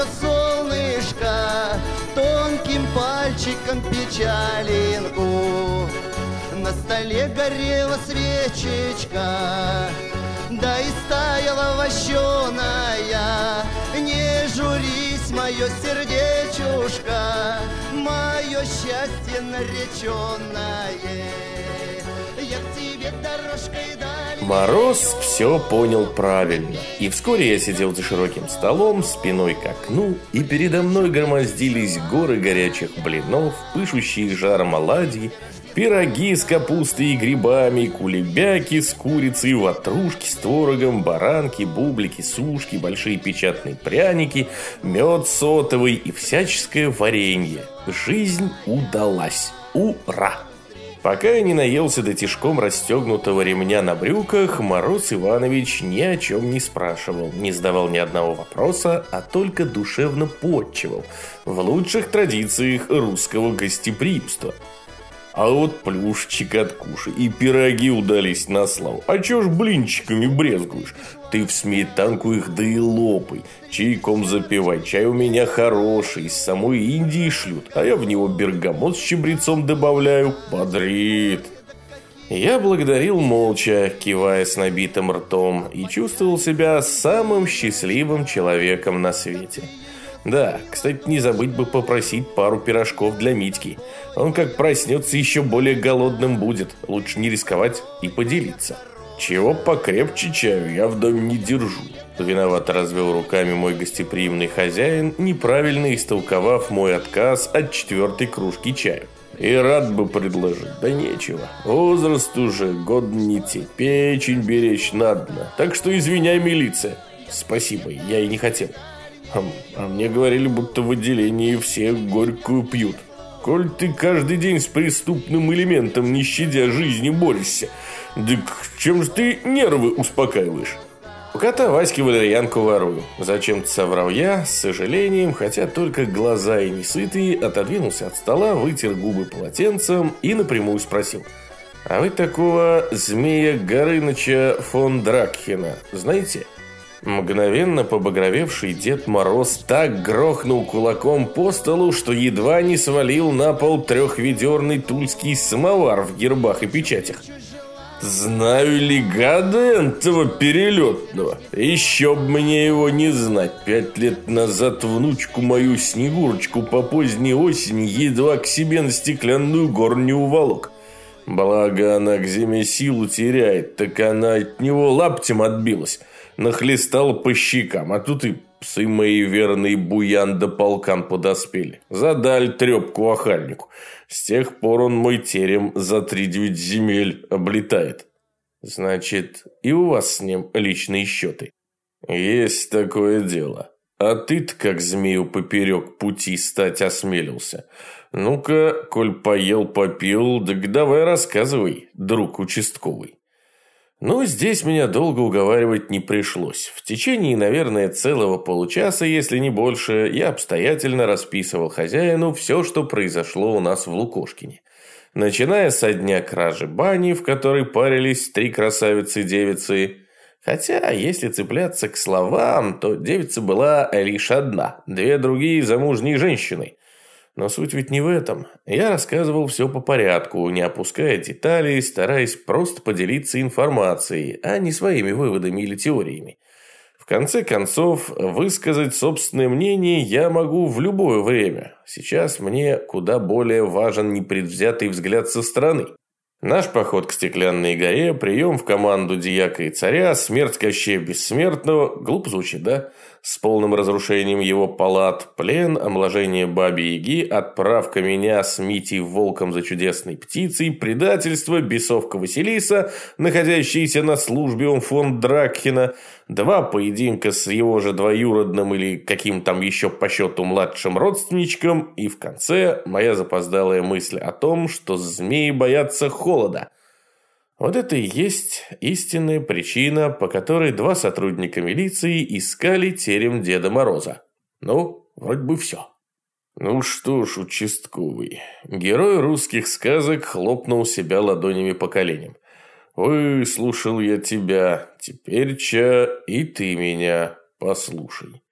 Мое солнышко Тонким пальчиком печалинку. На столе горела свечечка Да и стаяла вощеная. Не журись, мое сердечушка Мое счастье нареченное Я к тебе дорожкой дальней Мороз все понял правильно. И вскоре я сидел за широким столом, спиной к окну, и передо мной громоздились горы горячих блинов, пышущие жаром оладьи, пироги с капустой и грибами, кулебяки с курицей, ватрушки с творогом, баранки, бублики, сушки, большие печатные пряники, мед сотовый и всяческое варенье. Жизнь удалась. Ура! Пока я не наелся до тишком расстегнутого ремня на брюках, Мороз Иванович ни о чем не спрашивал, не задавал ни одного вопроса, а только душевно подчивал, в лучших традициях русского гостеприимства. А вот плюшечек откушай, и пироги удались на славу. А чё ж блинчиками брезгуешь? Ты в сметанку их да и лопай. Чайком запивай, чай у меня хороший, из самой Индии шлют. А я в него бергамот с чабрецом добавляю. Бодрит. Я благодарил молча, кивая с набитым ртом, и чувствовал себя самым счастливым человеком на свете. Да, кстати, не забыть бы попросить пару пирожков для Митьки. Он как проснется, еще более голодным будет. Лучше не рисковать и поделиться. Чего покрепче чаю я в доме не держу. Виновато развел руками мой гостеприимный хозяин, неправильно истолковав мой отказ от четвертой кружки чая. И рад бы предложить, да нечего. Возраст уже, год не те, печень беречь надо. Так что извиняй, милиция. Спасибо, я и не хотел. Хм, А мне говорили, будто в отделении все горькую пьют. Коль ты каждый день с преступным элементом, не щадя жизни, борешься, так чем же ты нервы успокаиваешь? У кота Васьки валерьянку ворую. Зачем-то соврал я, с сожалением, хотя только глаза и не сытые, отодвинулся от стола, вытер губы полотенцем и напрямую спросил. А вы такого змея Горыныча фон Дракхена знаете? Мгновенно побагровевший Дед Мороз так грохнул кулаком по столу, что едва не свалил на пол трехведерный тульский самовар в гербах и печатях. Знаю ли гада этого перелетного? Еще б мне его не знать. Пять лет назад внучку мою Снегурочку по поздней осени едва к себе на стеклянную гору не уволок. Благо она к зиме силу теряет, так она от него лаптем отбилась. Нахлестала по щекам, а тут и псы мои верные буян да полкан подоспели. Задали трепку охальнику. С тех пор он мой терем за три девять земель облетает. Значит, и у вас с ним личные счеты. Есть такое дело. А ты-то как змею поперек пути стать осмелился. Ну-ка, коль поел, попил, так давай рассказывай, друг участковый. Но здесь меня долго уговаривать не пришлось. В течение, наверное, целого получаса, если не больше, я обстоятельно расписывал хозяину все, что произошло у нас в Лукошкине. Начиная со дня кражи бани, в которой парились три красавицы-девицы. Хотя, если цепляться к словам, то девица была лишь одна, две другие замужние женщины. Но суть ведь не в этом. Я рассказывал все по порядку, не опуская деталей, стараясь просто поделиться информацией, а не своими выводами или теориями. В конце концов, высказать собственное мнение я могу в любое время. Сейчас мне куда более важен непредвзятый взгляд со стороны. Наш поход к Стеклянной горе, прием в команду Дьяка и Царя, смерть Кощея Бессмертного, глупо звучит, да? С полным разрушением его палат, плен, омоложение Баби-Яги, отправка меня с Митей Волком за чудесной птицей, предательство, бесовка Василиса, находящийся на службе он фон Дракхена, два поединка с его же двоюродным или каким там еще по счету младшим родственничком, и в конце моя запоздалая мысль о том, что змеи боятся холода. Вот это и есть истинная причина, по которой два сотрудника милиции искали терем Деда Мороза. Ну, вроде бы все. Ну что ж, участковый. Герой русских сказок хлопнул себя ладонями по коленям. Выслушал я тебя, теперь ча и ты меня послушай.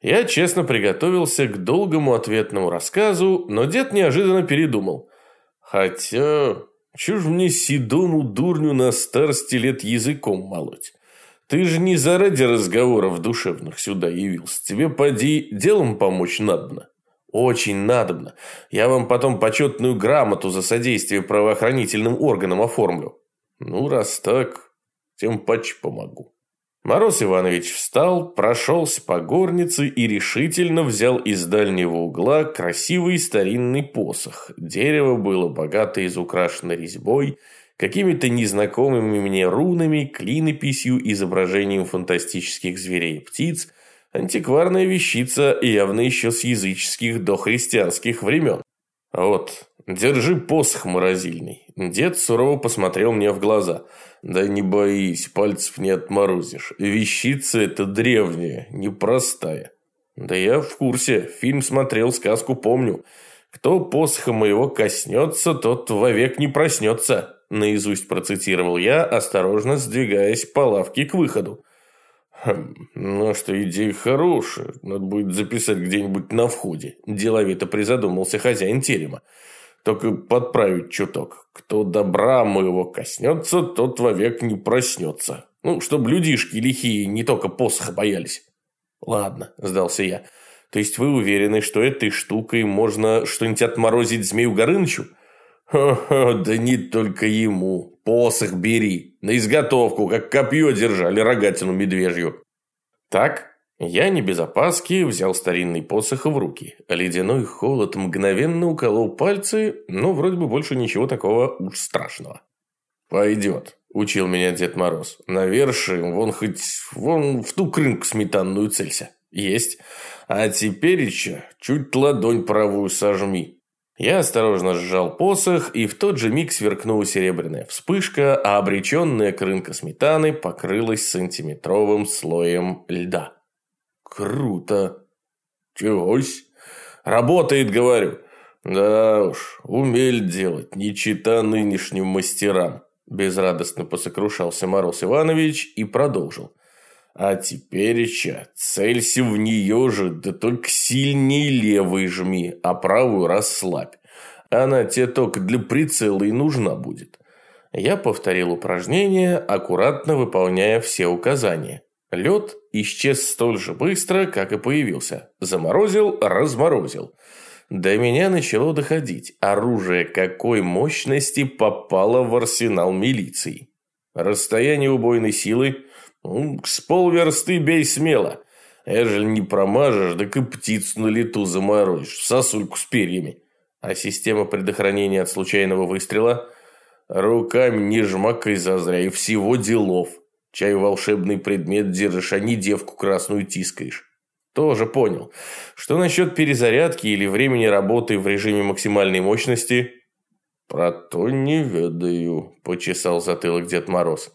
Я честно приготовился к долгому ответному рассказу, но дед неожиданно передумал. Хотя, чё ж мне седому дурню на старости лет языком молоть? Ты же не заради разговоров душевных сюда явился. Тебе, поди, делом помочь надобно. Очень надобно. Я вам потом почетную грамоту за содействие правоохранительным органам оформлю. Ну, раз так, тем паче помогу. Мороз Иванович встал, прошелся по горнице и решительно взял из дальнего угла красивый старинный посох. Дерево было богато изукрашено резьбой, какими-то незнакомыми мне рунами, клинописью, изображением фантастических зверей и птиц, антикварная вещица явно еще с языческих дохристианских времен. Вот, держи посох морозильный. Дед сурово посмотрел мне в глаза. Да не боись, пальцев не отморозишь. Вещица эта древняя, непростая. Да я в курсе, фильм смотрел, сказку помню. Кто посоха моего коснется, тот вовек не проснется наизусть процитировал я, осторожно сдвигаясь по лавке к выходу. Хм, ну что, идея хорошая. Надо будет записать где-нибудь на входе. Деловито призадумался хозяин терема. Только подправить чуток. Кто добра моего коснется, тот вовек не проснется. Ну, чтобы людишки лихие не только посоха боялись. Ладно, сдался я. То есть вы уверены, что этой штукой можно что-нибудь отморозить Змею Горынычу? «Ха-ха, да не только ему. Посох бери. На изготовку, как копье держали рогатину медвежью». Так, я не без опаски взял старинный посох в руки. Ледяной холод мгновенно уколол пальцы, но вроде бы больше ничего такого уж страшного. «Пойдет», – учил меня Дед Мороз. «Наверши, вон хоть вон в ту крынку сметанную целься». «Есть. А теперь еще чуть ладонь правую сожми. Я осторожно сжал посох, и в тот же миг сверкнула серебряная вспышка, а обреченная крынка сметаны покрылась сантиметровым слоем льда. Круто. Чегось? Работает, говорю. Да уж, умель делать, не чита нынешним мастерам. Безрадостно посокрушался Мороз Иванович и продолжил. А теперь еще целься в нее же, да только сильнее левой жми, а правую расслабь. Она тебе только для прицела и нужна будет. Я повторил упражнение, аккуратно выполняя все указания. Лед исчез столь же быстро, как и появился. Заморозил, разморозил. До меня начало доходить, оружие какой мощности попало в арсенал милиции. Расстояние убойной силы с полверсты бей смело. Ежели не промажешь, так и птицу на лету заморозишь, сосульку с перьями. А система предохранения от случайного выстрела? Руками не жмакай зазря, и всего делов. Чай волшебный предмет держишь, а не девку красную тискаешь. Тоже понял. Что насчет перезарядки или времени работы в режиме максимальной мощности? Про то не ведаю, почесал затылок Дед Мороз.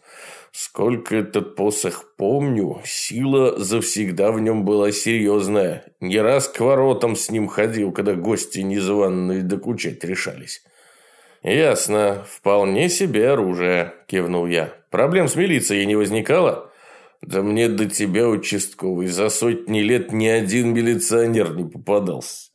Сколько этот посох помню, сила завсегда в нем была серьезная. Не раз к воротам с ним ходил, когда гости незваные докучать решались. «Ясно. Вполне себе оружие», – кивнул я. «Проблем с милицией не возникало?» «Да мне до тебя, участковый, за сотни лет ни один милиционер не попадался».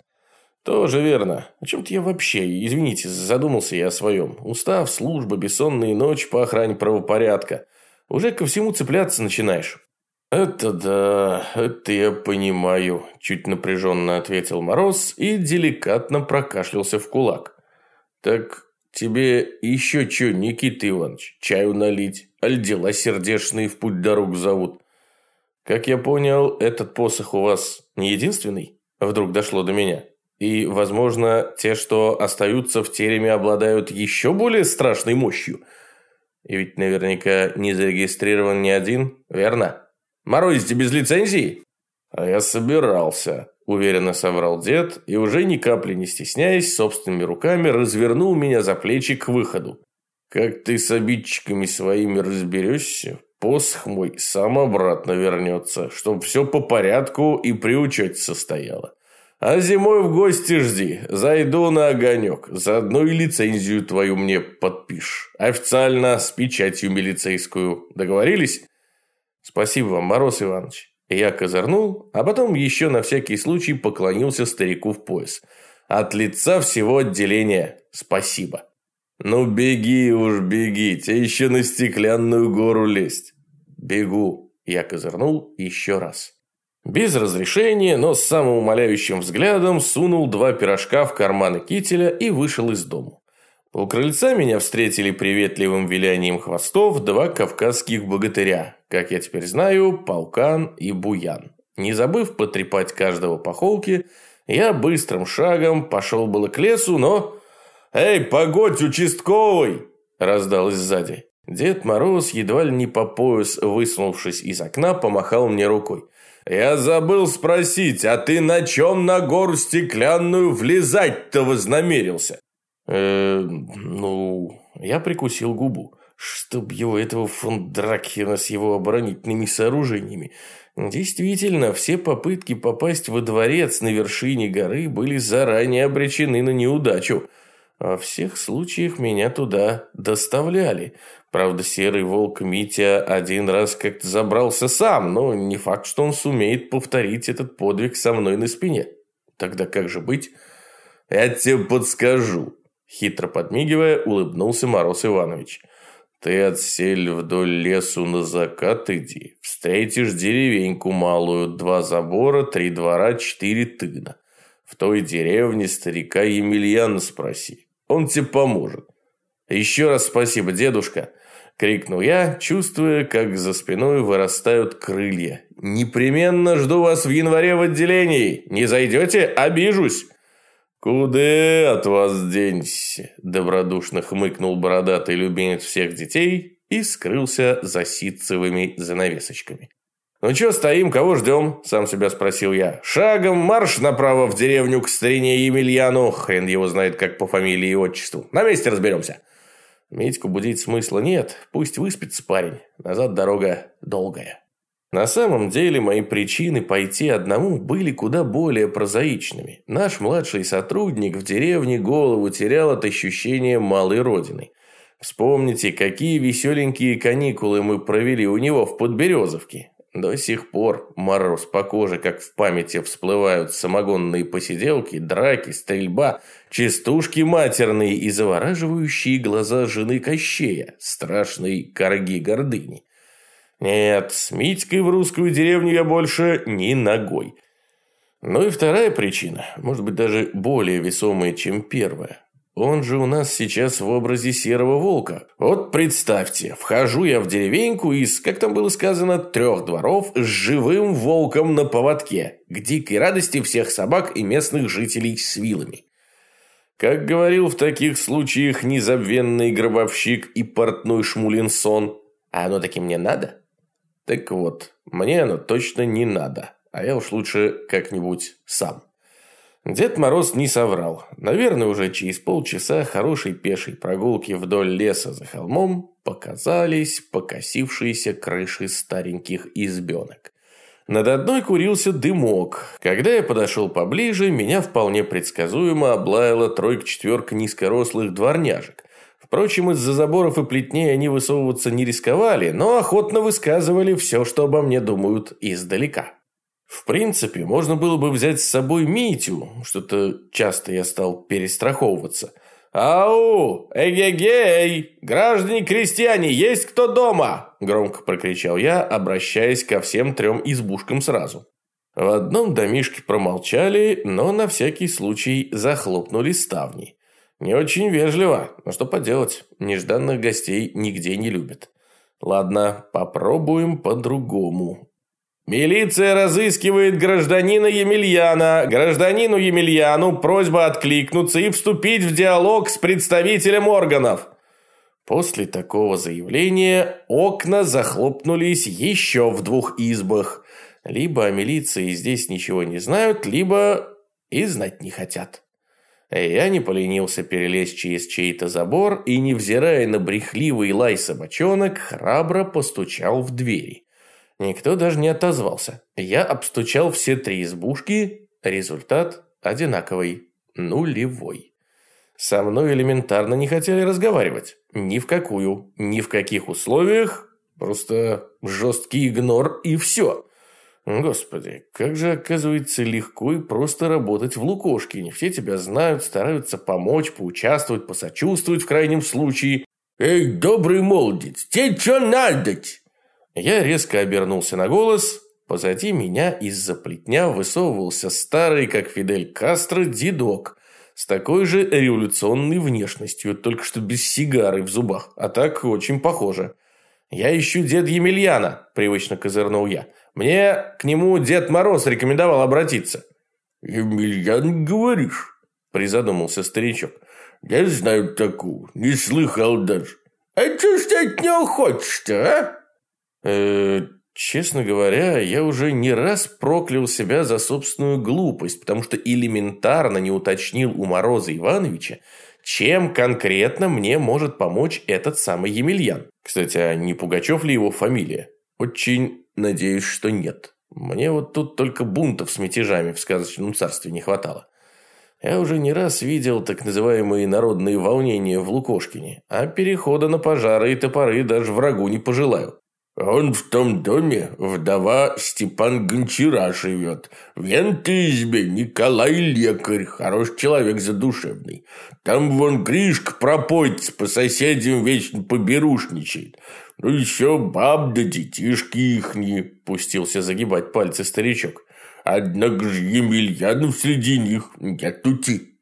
«Тоже верно. О чем-то я вообще, извините, задумался я о своем. Устав, служба, бессонные ночи по охране правопорядка. Уже ко всему цепляться начинаешь». «Это да, это я понимаю», – чуть напряженно ответил Мороз и деликатно прокашлялся в кулак. «Так тебе еще что, Никита Иванович, чаю налить? Аль дела сердечные в путь дорог зовут?» «Как я понял, этот посох у вас не единственный?» Вдруг дошло до меня. «И, возможно, те, что остаются в тереме, обладают еще более страшной мощью?» И ведь наверняка не зарегистрирован ни один, верно? Морозите без лицензии? А я собирался, уверенно соврал дед и уже ни капли не стесняясь, собственными руками развернул меня за плечи к выходу. Как ты с обидчиками своими разберешься, посох мой сам обратно вернется, чтоб все по порядку и при учете состояло. А зимой в гости жди. Зайду на огонек. Заодно и лицензию твою мне подпишешь. Официально, с печатью милицейскую. Договорились? Спасибо вам, Мороз Иванович. Я козырнул, а потом еще на всякий случай поклонился старику в пояс. От лица всего отделения спасибо. Ну беги уж, беги, тебе еще на стеклянную гору лезть. Бегу. Я козырнул еще раз. Без разрешения, но с самым умоляющим взглядом сунул два пирожка в карманы кителя и вышел из дому. У крыльца меня встретили приветливым вилянием хвостов два кавказских богатыря, как я теперь знаю, Полкан и Буян. Не забыв потрепать каждого по холке, я быстрым шагом пошел было к лесу, но... «Эй, погодь, участковый!» – раздалось сзади. Дед Мороз, едва ли не по пояс высунувшись из окна, помахал мне рукой. «Я забыл спросить, а ты на чем на гору стеклянную влезать-то вознамерился?» «Э, ну...» Я прикусил губу. Чтоб его этого фон Дракхена с его оборонительными сооружениями. Действительно, все попытки попасть во дворец на вершине горы были заранее обречены на неудачу. Во всех случаях меня туда доставляли. Правда, серый волк Митя один раз как-то забрался сам, но не факт, что он сумеет повторить этот подвиг со мной на спине. Тогда как же быть? Я тебе подскажу. Хитро подмигивая, улыбнулся Мороз Иванович. Ты отсель вдоль лесу на закат иди. Встретишь деревеньку малую, два забора, три двора, четыре тына. В той деревне старика Емельяна спроси. Он тебе поможет. Еще раз спасибо, дедушка. – крикнул я, чувствуя, как за спиной вырастают крылья. «Непременно жду вас в январе в отделении! Не зайдете? Обижусь!» «Куда от вас денься?» – добродушно хмыкнул бородатый любимец всех детей и скрылся за ситцевыми занавесочками. «Ну что стоим, кого ждем?» – сам себя спросил я. «Шагом марш направо в деревню к старине Емельяну. Хрен его знает, как по фамилии и отчеству. На месте разберемся». Митьку будить смысла нет, пусть выспится парень. Назад дорога долгая. На самом деле мои причины пойти одному были куда более прозаичными. Наш младший сотрудник в деревне голову терял от ощущения малой родины. Вспомните, какие веселенькие каникулы мы провели у него в Подберезовке. До сих пор мороз по коже, как в памяти всплывают самогонные посиделки, драки, стрельба, частушки матерные и завораживающие глаза жены Кощея, страшной корги гордыни. Нет, с Митькой в русскую деревню я больше ни ногой. Ну и вторая причина, может быть даже более весомая, чем первая. Он же у нас сейчас в образе серого волка. Вот представьте, вхожу я в деревеньку из, как там было сказано, трех дворов с живым волком на поводке, к дикой радости всех собак и местных жителей с вилами. Как говорил в таких случаях незабвенный гробовщик и портной Шмулинсон, а оно таки мне надо? Так вот, мне оно точно не надо, а я уж лучше как-нибудь сам. Дед Мороз не соврал. Наверное, уже через полчаса хорошей пешей прогулки вдоль леса за холмом показались покосившиеся крыши стареньких избенок. Над одной курился дымок. Когда я подошел поближе, меня вполне предсказуемо облаяла тройка-четверка низкорослых дворняжек. Впрочем, из-за заборов и плетней они высовываться не рисковали, но охотно высказывали все, что обо мне думают издалека. В принципе, можно было бы взять с собой Митю, что-то часто я стал перестраховываться. «Ау! Эгегей! Граждане-крестьяне, есть кто дома?» Громко прокричал я, обращаясь ко всем трем избушкам сразу. В одном домишке промолчали, но на всякий случай захлопнули ставни. Не очень вежливо, но что поделать, нежданных гостей нигде не любят. Ладно, попробуем по-другому. «Милиция разыскивает гражданина Емельяна. Гражданину Емельяну просьба откликнуться и вступить в диалог с представителем органов». После такого заявления окна захлопнулись еще в двух избах. Либо о милиции здесь ничего не знают, либо и знать не хотят. Я не поленился перелезть через чей-то забор и, невзирая на брехливый лай собачонок, храбро постучал в двери. Никто даже не отозвался. Я обстучал все три избушки, результат одинаковый, нулевой. Со мной элементарно не хотели разговаривать. Ни в какую, ни в каких условиях. Просто жесткий игнор и все. Господи, как же оказывается легко и просто работать в Лукошкине. Все тебя знают, стараются помочь, поучаствовать, посочувствовать в крайнем случае. «Эй, добрый молодец, тебе что надо Я резко обернулся на голос. Позади меня из-за плетня высовывался старый, как Фидель Кастро, дедок с такой же революционной внешностью, только что без сигары в зубах, а так очень похоже. «Я ищу дед Емельяна», – привычно козырнул я. «Мне к нему Дед Мороз рекомендовал обратиться». «Емельян, говоришь?» – призадумался старичок. «Я знаю такую, не слыхал даже. А что ж ты от него хочешь-то, а?» Э Честно говоря, я уже не раз проклял себя за собственную глупость, потому что элементарно не уточнил у Мороза Ивановича, чем конкретно мне может помочь этот самый Емельян. Кстати, а не Пугачев ли его фамилия? Очень надеюсь, что нет. Мне вот тут только бунтов с мятежами в сказочном царстве не хватало. Я уже не раз видел так называемые народные волнения в Лукошкине, а перехода на пожары и топоры даже врагу не пожелаю. Он в том доме вдова Степан Гончара живет. В ентой избе Николай лекарь, хороший человек задушевный. Там вон Гришка пропойц по соседям вечно поберушничает. Ну еще баб да детишки ихние, пустился загибать пальцы старичок. Однако же Емельянов среди них нет тути.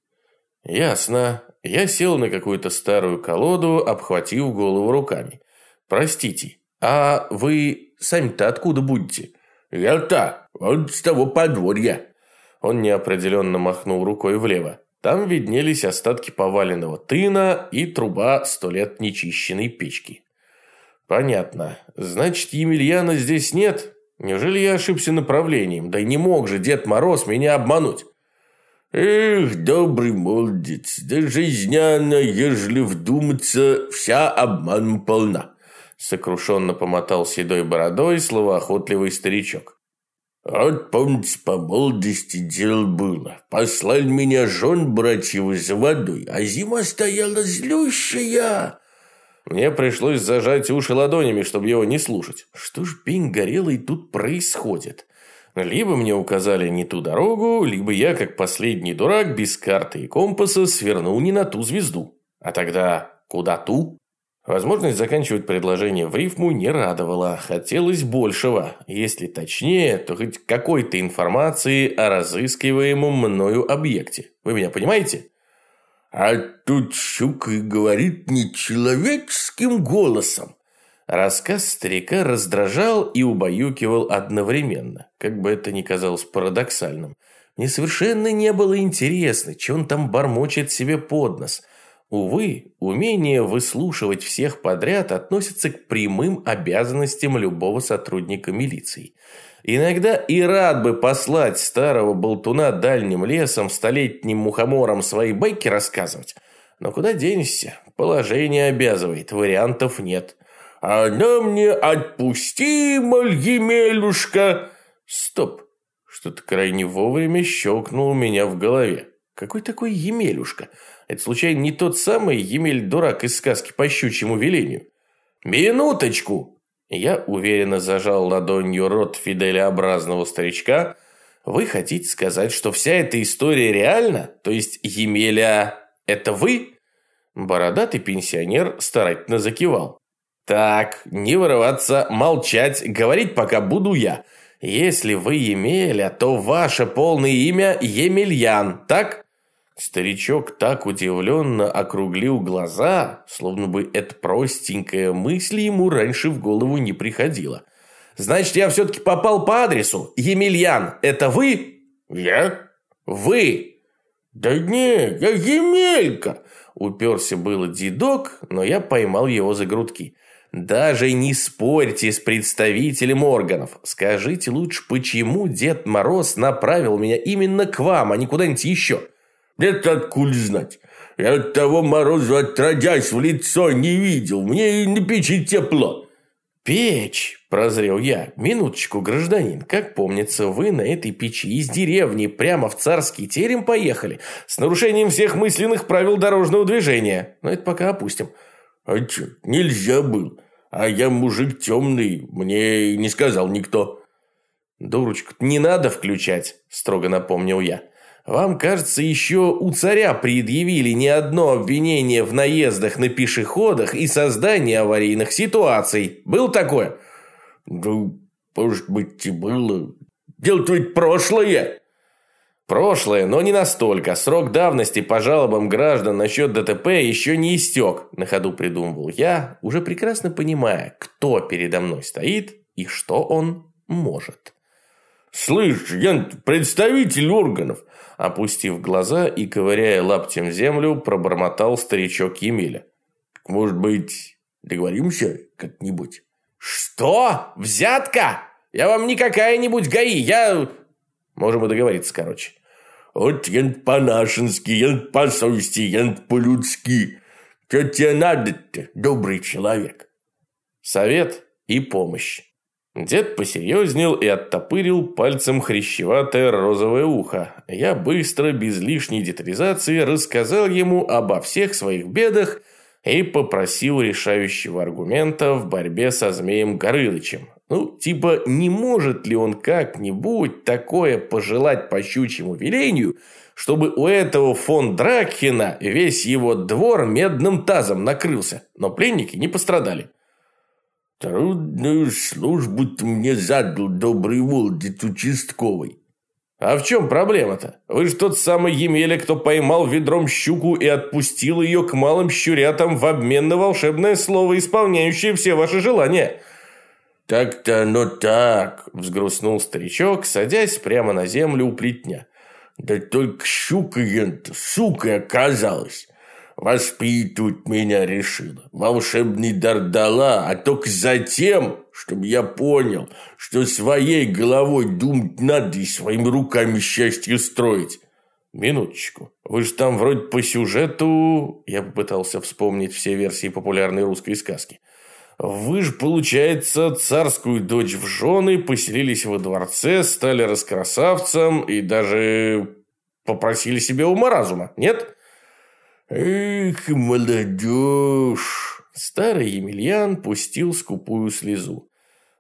Ясно. Я сел на какую-то старую колоду, обхватив голову руками. Простите, «А вы сами-то откуда будете?» «Я-то, вот с того подворья». Он неопределенно махнул рукой влево. Там виднелись остатки поваленного тына и труба сто лет нечищенной печки. «Понятно. Значит, Емельяна здесь нет? Неужели я ошибся направлением? Да не мог же Дед Мороз меня обмануть!» «Эх, добрый молодец, да жизня она, ежели вдуматься, вся обманом полна. Сокрушенно помотал седой бородой словоохотливый старичок. «Вот, помните, по молодости дело было. Послали меня жен братьев за водой, а зима стояла злющая». Мне пришлось зажать уши ладонями, чтобы его не слушать. Что ж пень горелый тут происходит? Либо мне указали не ту дорогу, либо я, как последний дурак, без карты и компаса, свернул не на ту звезду. А тогда куда ту? Возможность заканчивать предложение в рифму не радовала. Хотелось большего. Если точнее, то хоть какой-то информации о разыскиваемом мною объекте. Вы меня понимаете? А тут щука и говорит нечеловеческим голосом. Рассказ старика раздражал и убаюкивал одновременно, как бы это ни казалось парадоксальным. Мне совершенно не было интересно, что он там бормочет себе под нос – Увы, умение выслушивать всех подряд относится к прямым обязанностям любого сотрудника милиции. Иногда и рад бы послать старого болтуна дальним лесом столетним мухомором свои байки рассказывать. Но куда денешься? Положение обязывает, вариантов нет. «Она мне отпусти, Емелюшка!» Стоп! Что-то крайне вовремя щелкнуло у меня в голове. Какой такой Емелюшка? Это, случайно, не тот самый Емель-дурак из сказки по щучьему велению? Минуточку! Я уверенно зажал ладонью рот фиделеобразного старичка. Вы хотите сказать, что вся эта история реальна? То есть Емеля – это вы? Бородатый пенсионер старательно закивал. Так, не вырываться, молчать, говорить пока буду я. Если вы Емеля, то ваше полное имя Емельян, так? Старичок так удивленно округлил глаза, словно бы эта простенькая мысль ему раньше в голову не приходила. «Значит, я все-таки попал по адресу? Емельян, это вы?» «Я?» «Вы!» «Да не, я Емелька!» Уперся было дедок, но я поймал его за грудки. «Даже не спорьте с представителем органов. Скажите лучше, почему Дед Мороз направил меня именно к вам, а не куда-нибудь еще?» Это откуда знать? Я от того морозу отродясь в лицо не видел. Мне и на печи тепло. «Печь!» – прозрел я. «Минуточку, гражданин, как помнится, вы на этой печи из деревни прямо в царский терем поехали с нарушением всех мысленных правил дорожного движения. Но это пока опустим». «А чё, нельзя был. А я мужик темный, мне не сказал никто». «Дурочку не надо включать», – строго напомнил я. «Вам, кажется, еще у царя предъявили не одно обвинение в наездах на пешеходах и создании аварийных ситуаций. Был такое?» «Ну, может быть, и было. Дело-то ведь прошлое». Прошлое, но не настолько. Срок давности по жалобам граждан насчет ДТП еще не истек, на ходу придумывал я, уже прекрасно понимая, кто передо мной стоит и что он может. «Слышь, я представитель органов!» Опустив глаза и ковыряя лаптем землю, пробормотал старичок Емеля. «Может быть, договоримся как-нибудь?» «Что? Взятка? Я вам не какая-нибудь ГАИ, я...» Можем и договориться, короче. «Вот я по-нашенски, я по совести, я по-людски. Что тебе надо-то, добрый человек?» Совет и помощь. Дед посерьезнел и оттопырил пальцем хрящеватое розовое ухо. Я быстро, без лишней детализации, рассказал ему обо всех своих бедах и попросил решающего аргумента в борьбе со змеем Горылычем. Ну, типа, не может ли он как-нибудь такое пожелать по щучьему велению, чтобы у этого фон Дракхена весь его двор медным тазом накрылся, но пленники не пострадали. Трудную службу ты мне задал, добрый Волдит участковый. А в чем проблема-то? Вы же тот самый Емеля, кто поймал ведром щуку и отпустил ее к малым щурятам в обмен на волшебное слово, исполняющее все ваши желания. Так-то оно так, взгрустнул старичок, садясь прямо на землю у плетня. Да только щука ента, сука оказалась. Воспитывать меня решила. Волшебный дар дала, а только затем, чтобы я понял, что своей головой думать надо и своими руками счастье строить. Минуточку. Вы же там вроде по сюжету... Я попытался вспомнить все версии популярной русской сказки. Вы же, получается, царскую дочь в жены, поселились во дворце, стали раскрасавцем и даже попросили себе ума разума, нет? «Эх, молодежь!» Старый Емельян пустил скупую слезу.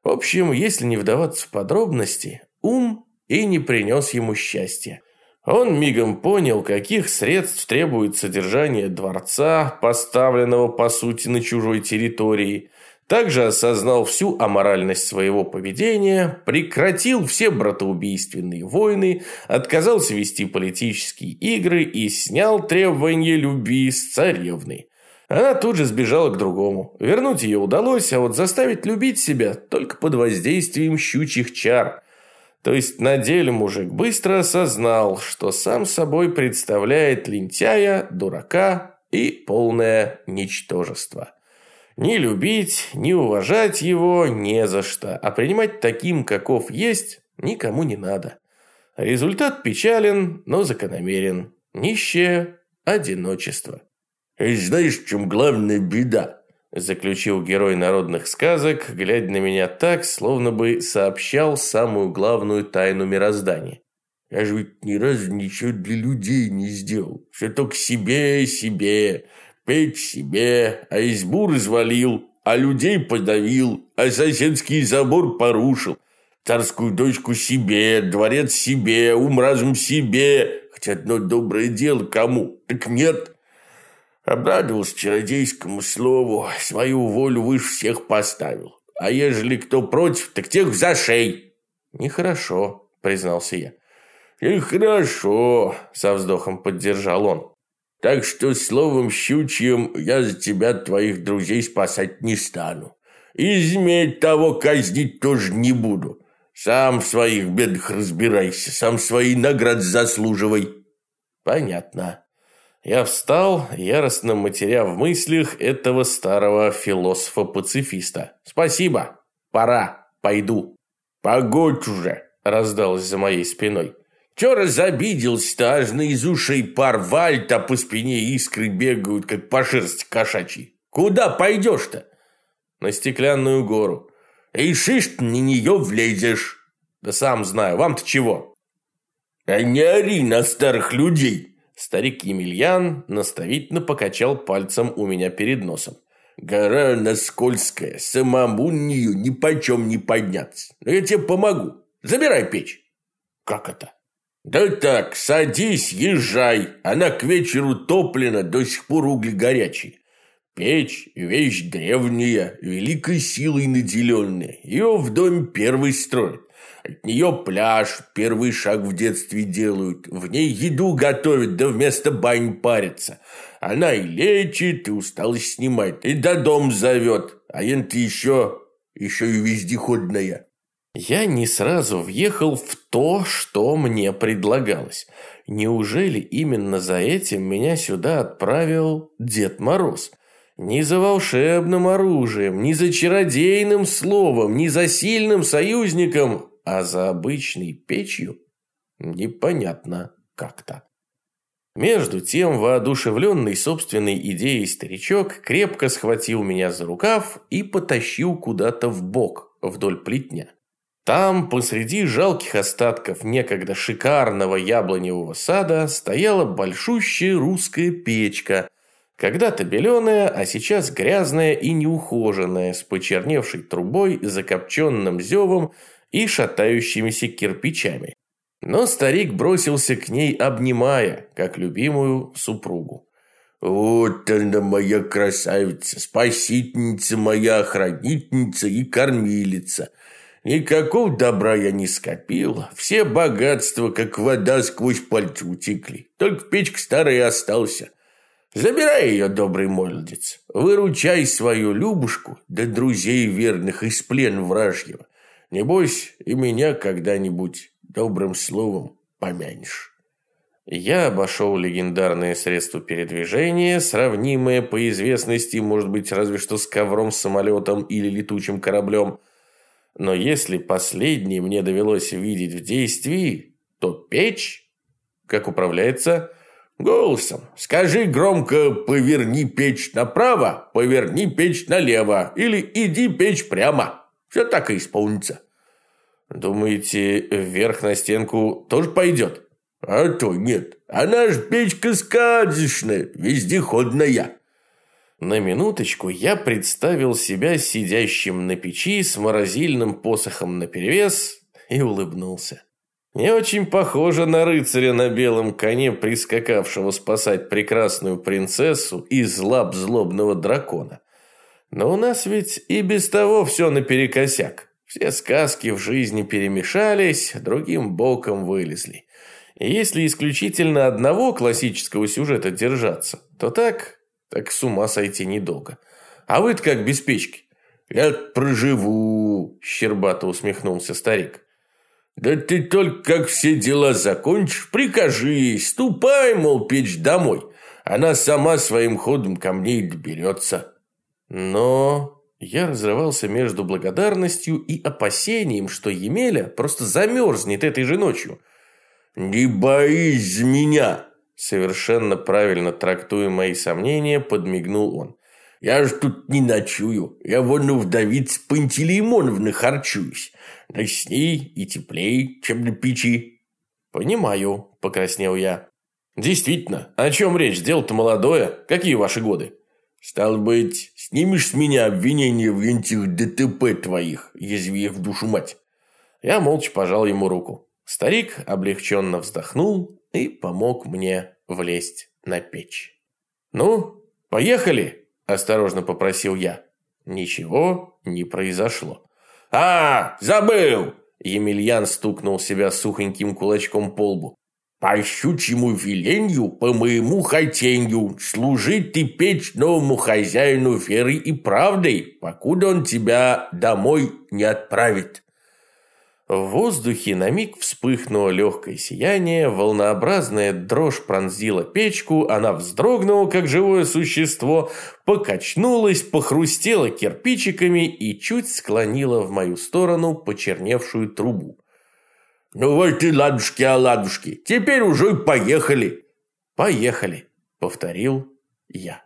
В общем, если не вдаваться в подробности, ум и не принес ему счастья. Он мигом понял, каких средств требует содержание дворца, поставленного по сути на чужой территории, также осознал всю аморальность своего поведения, прекратил все братоубийственные войны, отказался вести политические игры и снял требования любви с царевны. Она тут же сбежала к другому. Вернуть ее удалось, а вот заставить любить себя только под воздействием щучьих чар. То есть на деле мужик быстро осознал, что сам собой представляет лентяя, дурака и полное ничтожество. Ни любить, ни уважать его не за что, а принимать таким, каков есть, никому не надо. Результат печален, но закономерен. Нищее одиночество. И знаешь, в чем главная беда? Заключил герой народных сказок, глядя на меня так, словно бы сообщал самую главную тайну мироздания. Я же ведь ни разу ничего для людей не сделал. Все только себе, себе печь себе, а избу развалил, а людей подавил, а соседский забор порушил, царскую дочку себе, дворец себе, ум разум себе, хоть одно доброе дело кому, так нет. Обрадовался чародейскому слову, свою волю выше всех поставил. А ежели кто против, так тех за шей. Нехорошо, признался я. Нехорошо, со вздохом поддержал он. Так что словом щучьим я за тебя твоих друзей спасать не стану. И змей того казнить тоже не буду. Сам в своих бедах разбирайся, сам свои наград заслуживай. Понятно. Я встал, яростно матеря в мыслях этого старого философа-пацифиста. Спасибо. Пора. Пойду. Погодь уже, раздалось за моей спиной. Че разобиделся-то, аж на из ушей пар вальт, а по спине искры бегают, как по шерсти кошачьей. Куда пойдешь-то? На стеклянную гору. И шишт на нее влезешь. Да сам знаю, вам-то чего? А не ори на старых людей. Старик Емельян наставительно покачал пальцем у меня перед носом. Гора она скользкая, самому нее ни почем не подняться. Но я тебе помогу. Забирай печь. Как это? Да так, садись, езжай. Она к вечеру топлена, до сих пор угли горячие. Печь – вещь древняя, великой силой наделенная. Ее в доме первый строят. От нее пляж, первый шаг в детстве делают. В ней еду готовят, да вместо бань парятся. Она и лечит, и усталость снимает, и до дом зовет. А ента еще, еще и вездеходная. Я не сразу въехал в то, что мне предлагалось. Неужели именно за этим меня сюда отправил Дед Мороз? Ни за волшебным оружием, ни за чародейным словом, ни за сильным союзником, а за обычной печью? Непонятно как-то. Между тем, воодушевленный собственной идеей старичок крепко схватил меня за рукав и потащил куда-то в бок вдоль плетня. Там, посреди жалких остатков некогда шикарного яблоневого сада, стояла большущая русская печка, когда-то беленая, а сейчас грязная и неухоженная, с почерневшей трубой, закопченным зевом и шатающимися кирпичами. Но старик бросился к ней, обнимая, как любимую супругу. «Вот она, моя красавица, спасительница моя, охранительница и кормилица!» Никакого добра я не скопил. Все богатства, как вода, сквозь пальцы утекли. Только печка старая остался. Забирай ее, добрый молодец. Выручай свою Любушку, да друзей верных из плен вражьего. Небось, и меня когда-нибудь добрым словом помянешь. Я обошел легендарное средство передвижения, сравнимое по известности, может быть, разве что с ковром, самолетом или летучим кораблем – но если последний мне довелось видеть в действии, то печь, как управляется, голосом. Скажи громко «поверни печь направо», «поверни печь налево» или «иди печь прямо». Все так и исполнится. Думаете, вверх на стенку тоже пойдет? А то нет. Она ж печка сказочная, вездеходная. На минуточку я представил себя сидящим на печи с морозильным посохом наперевес и улыбнулся. Не очень похоже на рыцаря на белом коне, прискакавшего спасать прекрасную принцессу из лап злобного дракона. Но у нас ведь и без того все наперекосяк. Все сказки в жизни перемешались, другим боком вылезли. И если исключительно одного классического сюжета держаться, то так так с ума сойти недолго. А вы-то как без печки? Я проживу, щербато усмехнулся старик. Да ты только как все дела закончишь, прикажи, ступай, мол, печь домой. Она сама своим ходом ко мне и доберется. Но я разрывался между благодарностью и опасением, что Емеля просто замерзнет этой же ночью. «Не боись меня!» Совершенно правильно трактуя мои сомнения, подмигнул он. «Я ж тут не ночую. Я вон у вдовицы Пантелеймоновны харчуюсь. Да с ней и теплее, чем на печи». «Понимаю», – покраснел я. «Действительно, о чем речь? Дело-то молодое. Какие ваши годы?» «Стал быть, снимешь с меня обвинение в этих ДТП твоих, язви в душу мать». Я молча пожал ему руку. Старик облегченно вздохнул и помог мне влезть на печь. «Ну, поехали?» – осторожно попросил я. Ничего не произошло. «А, забыл!» Емельян стукнул себя сухоньким кулачком по лбу. «По щучьему веленью, по моему хотенью, служить ты печь новому хозяину верой и правдой, покуда он тебя домой не отправит». В воздухе на миг вспыхнуло легкое сияние, волнообразная дрожь пронзила печку, она вздрогнула, как живое существо, покачнулась, похрустела кирпичиками и чуть склонила в мою сторону почерневшую трубу. «Ну вот и ладушки-оладушки, теперь уже поехали!» «Поехали!» — повторил я.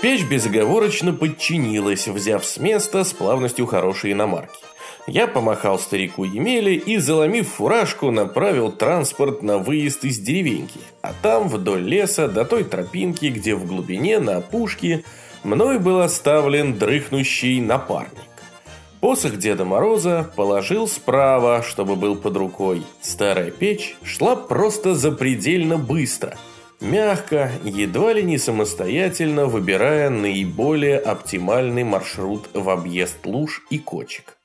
Печь безоговорочно подчинилась, взяв с места с плавностью хорошие иномарки. Я помахал старику Емеле и, заломив фуражку, направил транспорт на выезд из деревеньки, а там вдоль леса до той тропинки, где в глубине на опушке мной был оставлен дрыхнущий напарник. Посох Деда Мороза положил справа, чтобы был под рукой. Старая печь шла просто запредельно быстро, мягко, едва ли не самостоятельно выбирая наиболее оптимальный маршрут в объезд луж и кочек.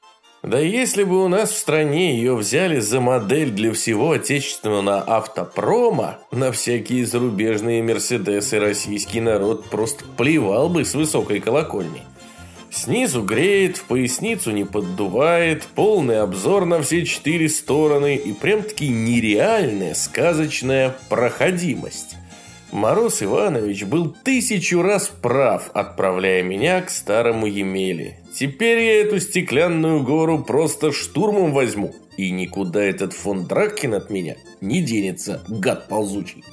Да если бы у нас в стране ее взяли за модель для всего отечественного автопрома, на всякие зарубежные Мерседесы российский народ просто плевал бы с высокой колокольни. Снизу греет, в поясницу не поддувает, полный обзор на все четыре стороны и прям-таки нереальная сказочная проходимость. Мороз Иванович был тысячу раз прав, отправляя меня к старому Емеле. Теперь я эту стеклянную гору просто штурмом возьму, и никуда этот фон Драккин от меня не денется, гад ползучий.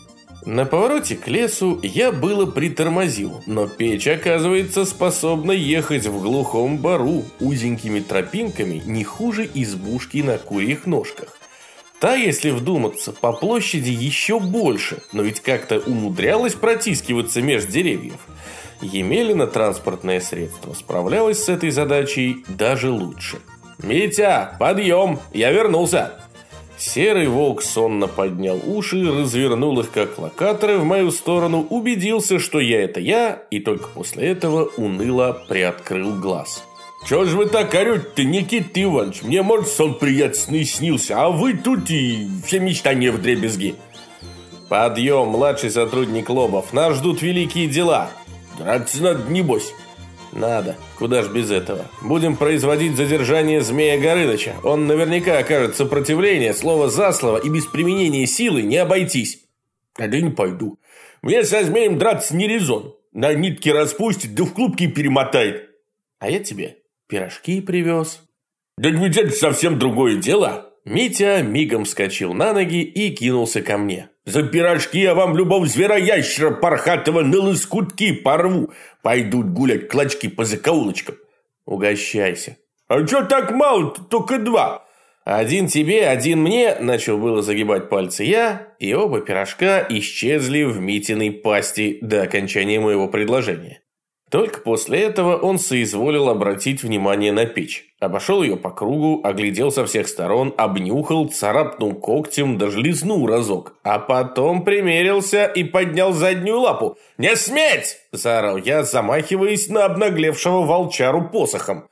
На повороте к лесу я было притормозил, но печь, оказывается, способна ехать в глухом бару узенькими тропинками не хуже избушки на курьих ножках. Та, если вдуматься, по площади еще больше, но ведь как-то умудрялась протискиваться меж деревьев. Емелина транспортное средство справлялось с этой задачей даже лучше. «Митя, подъем! Я вернулся!» Серый волк сонно поднял уши, развернул их как локаторы в мою сторону, убедился, что я это я, и только после этого уныло приоткрыл глаз. Чего ж вы так орете-то, Никита Иванович? Мне, может, сон приятный снился, а вы тут и все мечтания в дребезги. Подъем, младший сотрудник Лобов, нас ждут великие дела. Драться надо, небось. Надо. Куда ж без этого? Будем производить задержание Змея Горыныча. Он наверняка окажет сопротивление, слово за слово, и без применения силы не обойтись. А да не пойду. Мне со Змеем драться не резон. На нитке распустит, да в клубки перемотает. А я тебе пирожки привез». «Да ведь это совсем другое дело». Митя мигом вскочил на ноги и кинулся ко мне. «За пирожки я вам любого звероящера пархатого на лоскутки порву. Пойдут гулять клочки по закоулочкам». «Угощайся». «А что так мало -то? Только два». «Один тебе, один мне», – начал было загибать пальцы я, и оба пирожка исчезли в Митиной пасти до окончания моего предложения. Только после этого он соизволил обратить внимание на печь. Обошел ее по кругу, оглядел со всех сторон, обнюхал, царапнул когтем, даже лизнул разок. А потом примерился и поднял заднюю лапу. «Не сметь!» – заорал я, замахиваясь на обнаглевшего волчару посохом.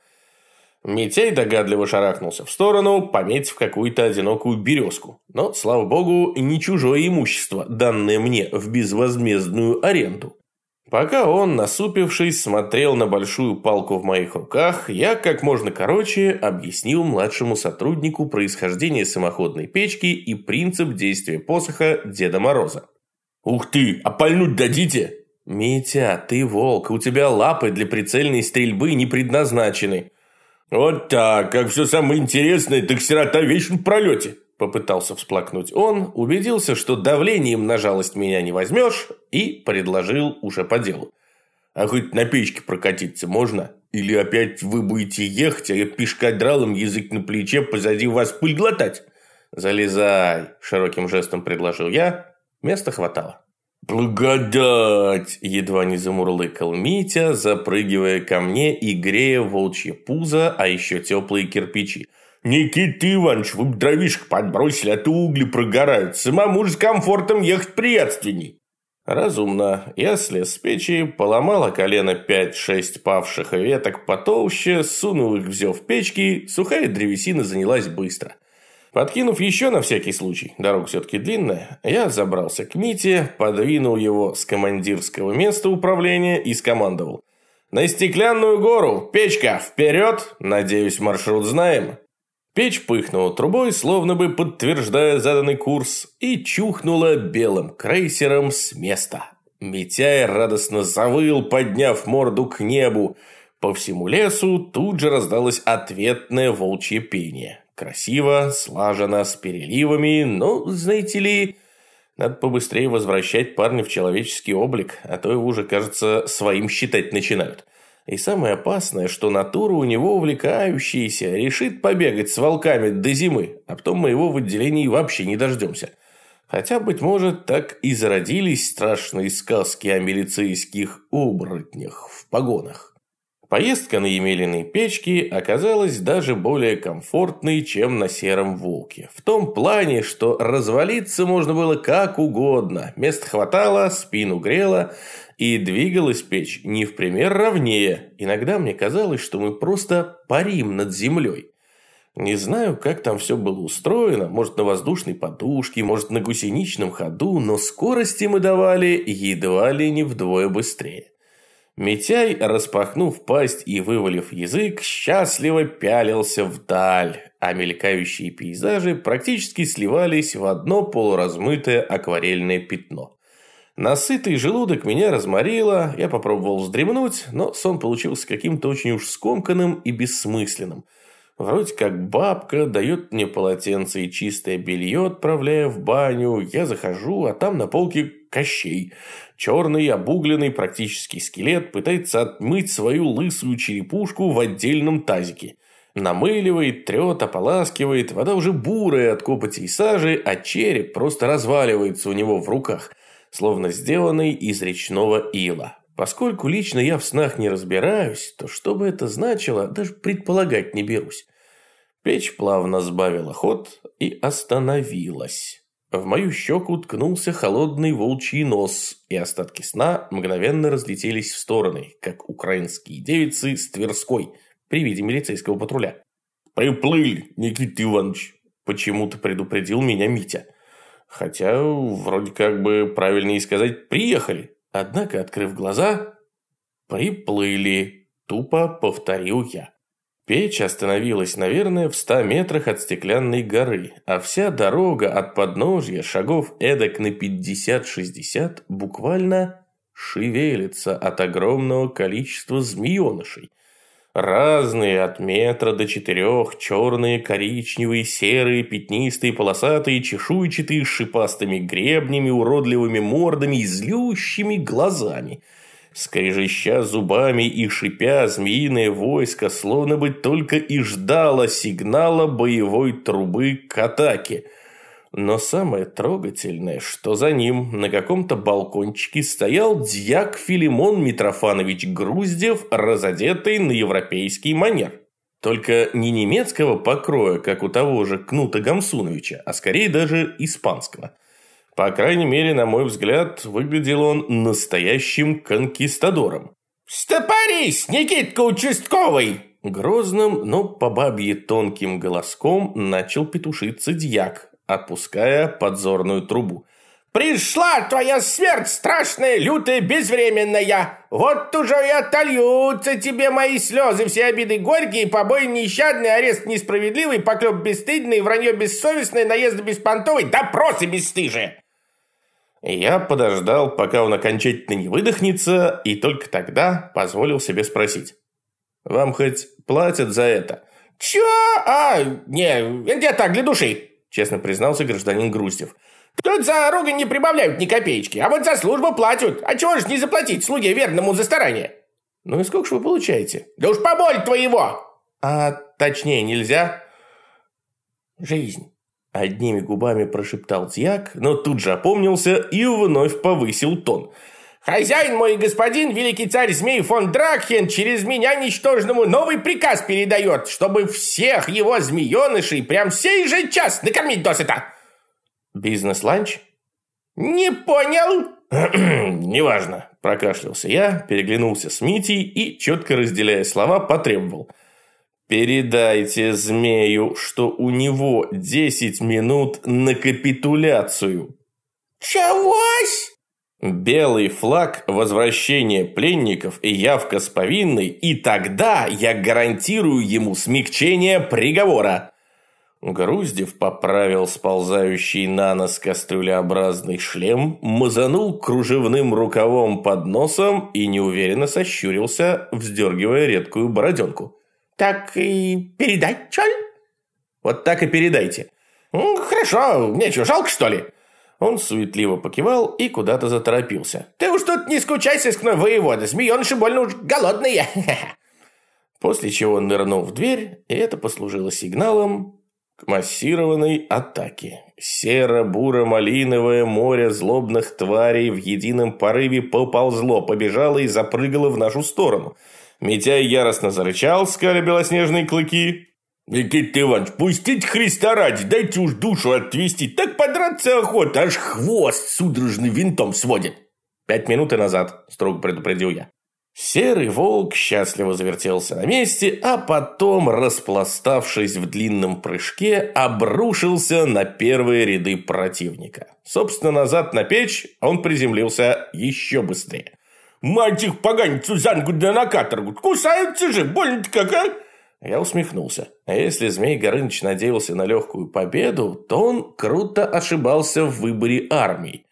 Митей догадливо шарахнулся в сторону, пометив какую-то одинокую березку. Но, слава богу, не чужое имущество, данное мне в безвозмездную аренду. Пока он, насупившись, смотрел на большую палку в моих руках, я как можно короче объяснил младшему сотруднику происхождение самоходной печки и принцип действия посоха Деда Мороза. «Ух ты, а пальнуть дадите?» «Митя, ты волк, у тебя лапы для прицельной стрельбы не предназначены». «Вот так, как все самое интересное, так сирота вечно в пролете». Попытался всплакнуть он, убедился, что давлением на жалость меня не возьмешь, и предложил уже по делу. «А хоть на печке прокатиться можно? Или опять вы будете ехать, а я пешкадралом язык на плече позади вас пыль глотать?» «Залезай!» – широким жестом предложил я. Места хватало. «Благодать!» – едва не замурлыкал Митя, запрыгивая ко мне и грея волчье пузо, а еще теплые кирпичи – Никита Иванович, вы бы дровишек подбросили, а то угли прогорают. Самому же с комфортом ехать приятственней. Разумно. Я слез с печи, поломала колено пять-шесть павших веток потолще, сунул их в в печки, сухая древесина занялась быстро. Подкинув еще на всякий случай, дорога все-таки длинная, я забрался к Мите, подвинул его с командирского места управления и скомандовал. «На стеклянную гору! Печка! Вперед! Надеюсь, маршрут знаем!» Печь пыхнула трубой, словно бы подтверждая заданный курс, и чухнула белым крейсером с места. Митяй радостно завыл, подняв морду к небу. По всему лесу тут же раздалось ответное волчье пение. Красиво, слаженно, с переливами, но, знаете ли, Надо побыстрее возвращать парня в человеческий облик, а то его уже, кажется, своим считать начинают. И самое опасное, что натура у него увлекающаяся, решит побегать с волками до зимы, а потом мы его в отделении вообще не дождемся. Хотя, быть может, так и зародились страшные сказки о милицейских оборотнях в погонах. Поездка на Емелиной печке оказалась даже более комфортной, чем на Сером Волке. В том плане, что развалиться можно было как угодно. Места хватало, спину грело, и двигалась печь не в пример ровнее. Иногда мне казалось, что мы просто парим над землей. Не знаю, как там все было устроено, может на воздушной подушке, может на гусеничном ходу, но скорости мы давали едва ли не вдвое быстрее. Митяй, распахнув пасть и вывалив язык, счастливо пялился вдаль, а мелькающие пейзажи практически сливались в одно полуразмытое акварельное пятно. Насытый желудок меня разморило, я попробовал вздремнуть, но сон получился каким-то очень уж скомканным и бессмысленным. Вроде как бабка дает мне полотенце и чистое белье, отправляя в баню, я захожу, а там на полке Кощей. Черный, обугленный, практически скелет пытается отмыть свою лысую черепушку в отдельном тазике. Намыливает, трет, ополаскивает, вода уже бурая от копоти и сажи, а череп просто разваливается у него в руках, словно сделанный из речного ила. Поскольку лично я в снах не разбираюсь, то что бы это значило, даже предполагать не берусь. Печь плавно сбавила ход и остановилась. В мою щеку ткнулся холодный волчий нос, и остатки сна мгновенно разлетелись в стороны, как украинские девицы с Тверской при виде милицейского патруля. «Приплыли, Никита Иванович!» – почему-то предупредил меня Митя. Хотя, вроде как бы правильнее сказать «приехали». Однако, открыв глаза, «приплыли», тупо повторил я. Печь остановилась, наверное, в ста метрах от стеклянной горы, а вся дорога от подножья шагов эдак на 50-60 буквально шевелится от огромного количества змеенышей. Разные от метра до четырех, черные, коричневые, серые, пятнистые, полосатые, чешуйчатые, с шипастыми гребнями, уродливыми мордами и злющими глазами – Скрежеща зубами и шипя, змеиное войско словно бы только и ждало сигнала боевой трубы к атаке. Но самое трогательное, что за ним на каком-то балкончике стоял дьяк Филимон Митрофанович Груздев, разодетый на европейский манер. Только не немецкого покроя, как у того же Кнута Гамсуновича, а скорее даже испанского – по крайней мере, на мой взгляд, выглядел он настоящим конкистадором. «Стопорись, Никитка участковый!» Грозным, но по бабье тонким голоском начал петушиться дьяк, отпуская подзорную трубу. «Пришла твоя смерть страшная, лютая, безвременная! Вот уже и отольются тебе мои слезы, все обиды горькие, побои нещадные, арест несправедливый, поклеп бесстыдный, вранье бессовестное, наезды беспонтовый, допросы бесстыжие!» Я подождал, пока он окончательно не выдохнется, и только тогда позволил себе спросить. «Вам хоть платят за это?» «Чё? А, не, где так, для души», честно признался гражданин Груздев. «Тут за ругань не прибавляют ни копеечки, а вот за службу платят. А чего ж не заплатить слуге верному за старание?» «Ну и сколько же вы получаете?» «Да уж поболь твоего!» «А точнее нельзя?» «Жизнь». Одними губами прошептал Дьяк, но тут же опомнился и вновь повысил тон. «Хозяин мой господин, великий царь змей фон Дракхен, через меня ничтожному новый приказ передает, чтобы всех его змеенышей прям сей же час накормить досыта!» «Бизнес-ланч?» «Не понял!» «Неважно», – прокашлялся я, переглянулся с Митей и, четко разделяя слова, потребовал – Передайте змею, что у него 10 минут на капитуляцию. Чегось? Белый флаг, возвращение пленников и явка с повинной, и тогда я гарантирую ему смягчение приговора. Груздев поправил сползающий на нос кастрюлеобразный шлем, мазанул кружевным рукавом под носом и неуверенно сощурился, вздергивая редкую бороденку. Так и передать, чё ли? Вот так и передайте. Хорошо, мне что, жалко, что ли? Он суетливо покивал и куда-то заторопился. «Ты уж тут не скучай, сыскной воевода, змееныши больно уж голодные!» После чего он нырнул в дверь, и это послужило сигналом к массированной атаке. Серо-буро-малиновое море злобных тварей в едином порыве поползло, побежало и запрыгало в нашу сторону. Митяй яростно зарычал, скаля белоснежные клыки, Никита Иванович, пустить Христа ради, дайте уж душу отвести. Так подраться охота, аж хвост судорожный винтом сводит. Пять минут и назад, строго предупредил я. Серый волк счастливо завертелся на месте, а потом, распластавшись в длинном прыжке, обрушился на первые ряды противника. Собственно, назад на печь он приземлился еще быстрее. «Мать их поганицу зангу да на каторгу! Кусаются же, больно-то как, а!» Я усмехнулся. А если Змей Горыныч надеялся на легкую победу, то он круто ошибался в выборе армий.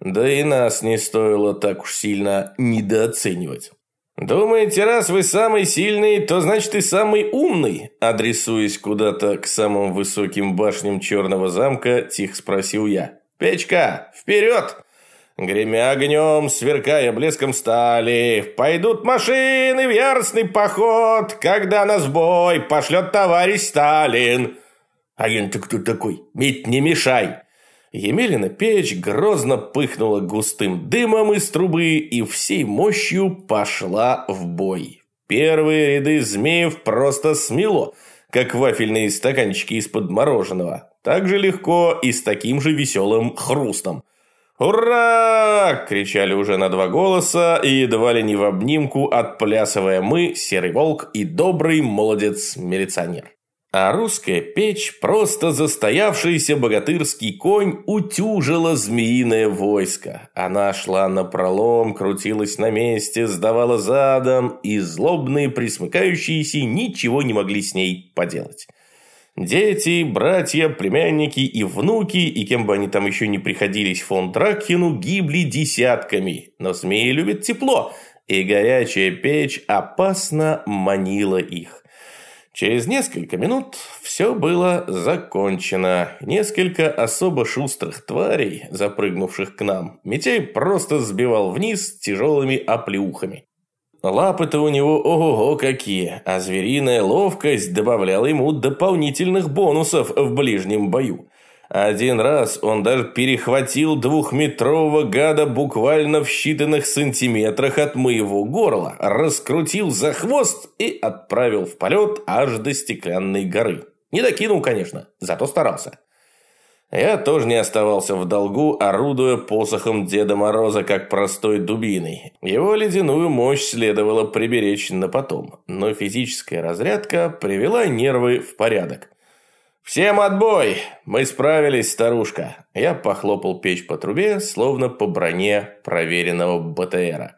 Да и нас не стоило так уж сильно недооценивать. «Думаете, раз вы самый сильный, то значит и самый умный?» Адресуясь куда-то к самым высоким башням Черного замка, тихо спросил я. «Печка, вперед!» Гремя огнем, сверкая блеском стали, пойдут машины в яростный поход, когда нас в бой пошлет товарищ Сталин. Агент, ты кто такой? Мить, не мешай. Емелина печь грозно пыхнула густым дымом из трубы и всей мощью пошла в бой. Первые ряды змеев просто смело, как вафельные стаканчики из-под мороженого. Так же легко и с таким же веселым хрустом. «Ура!» – кричали уже на два голоса и едва ли не в обнимку, отплясывая мы, Серый Волк и добрый молодец-милиционер. А русская печь, просто застоявшийся богатырский конь, утюжила змеиное войско. Она шла на пролом, крутилась на месте, сдавала задом, и злобные присмыкающиеся ничего не могли с ней поделать. Дети, братья, племянники и внуки, и кем бы они там еще не приходились фон Дракхену, гибли десятками. Но змеи любят тепло, и горячая печь опасно манила их. Через несколько минут все было закончено. Несколько особо шустрых тварей, запрыгнувших к нам, Митяй просто сбивал вниз тяжелыми оплеухами. Лапы-то у него ого-го какие, а звериная ловкость добавляла ему дополнительных бонусов в ближнем бою. Один раз он даже перехватил двухметрового гада буквально в считанных сантиметрах от моего горла, раскрутил за хвост и отправил в полет аж до стеклянной горы. Не докинул, конечно, зато старался. Я тоже не оставался в долгу, орудуя посохом Деда Мороза как простой дубиной. Его ледяную мощь следовало приберечь на потом, но физическая разрядка привела нервы в порядок. «Всем отбой! Мы справились, старушка!» Я похлопал печь по трубе, словно по броне проверенного БТРа.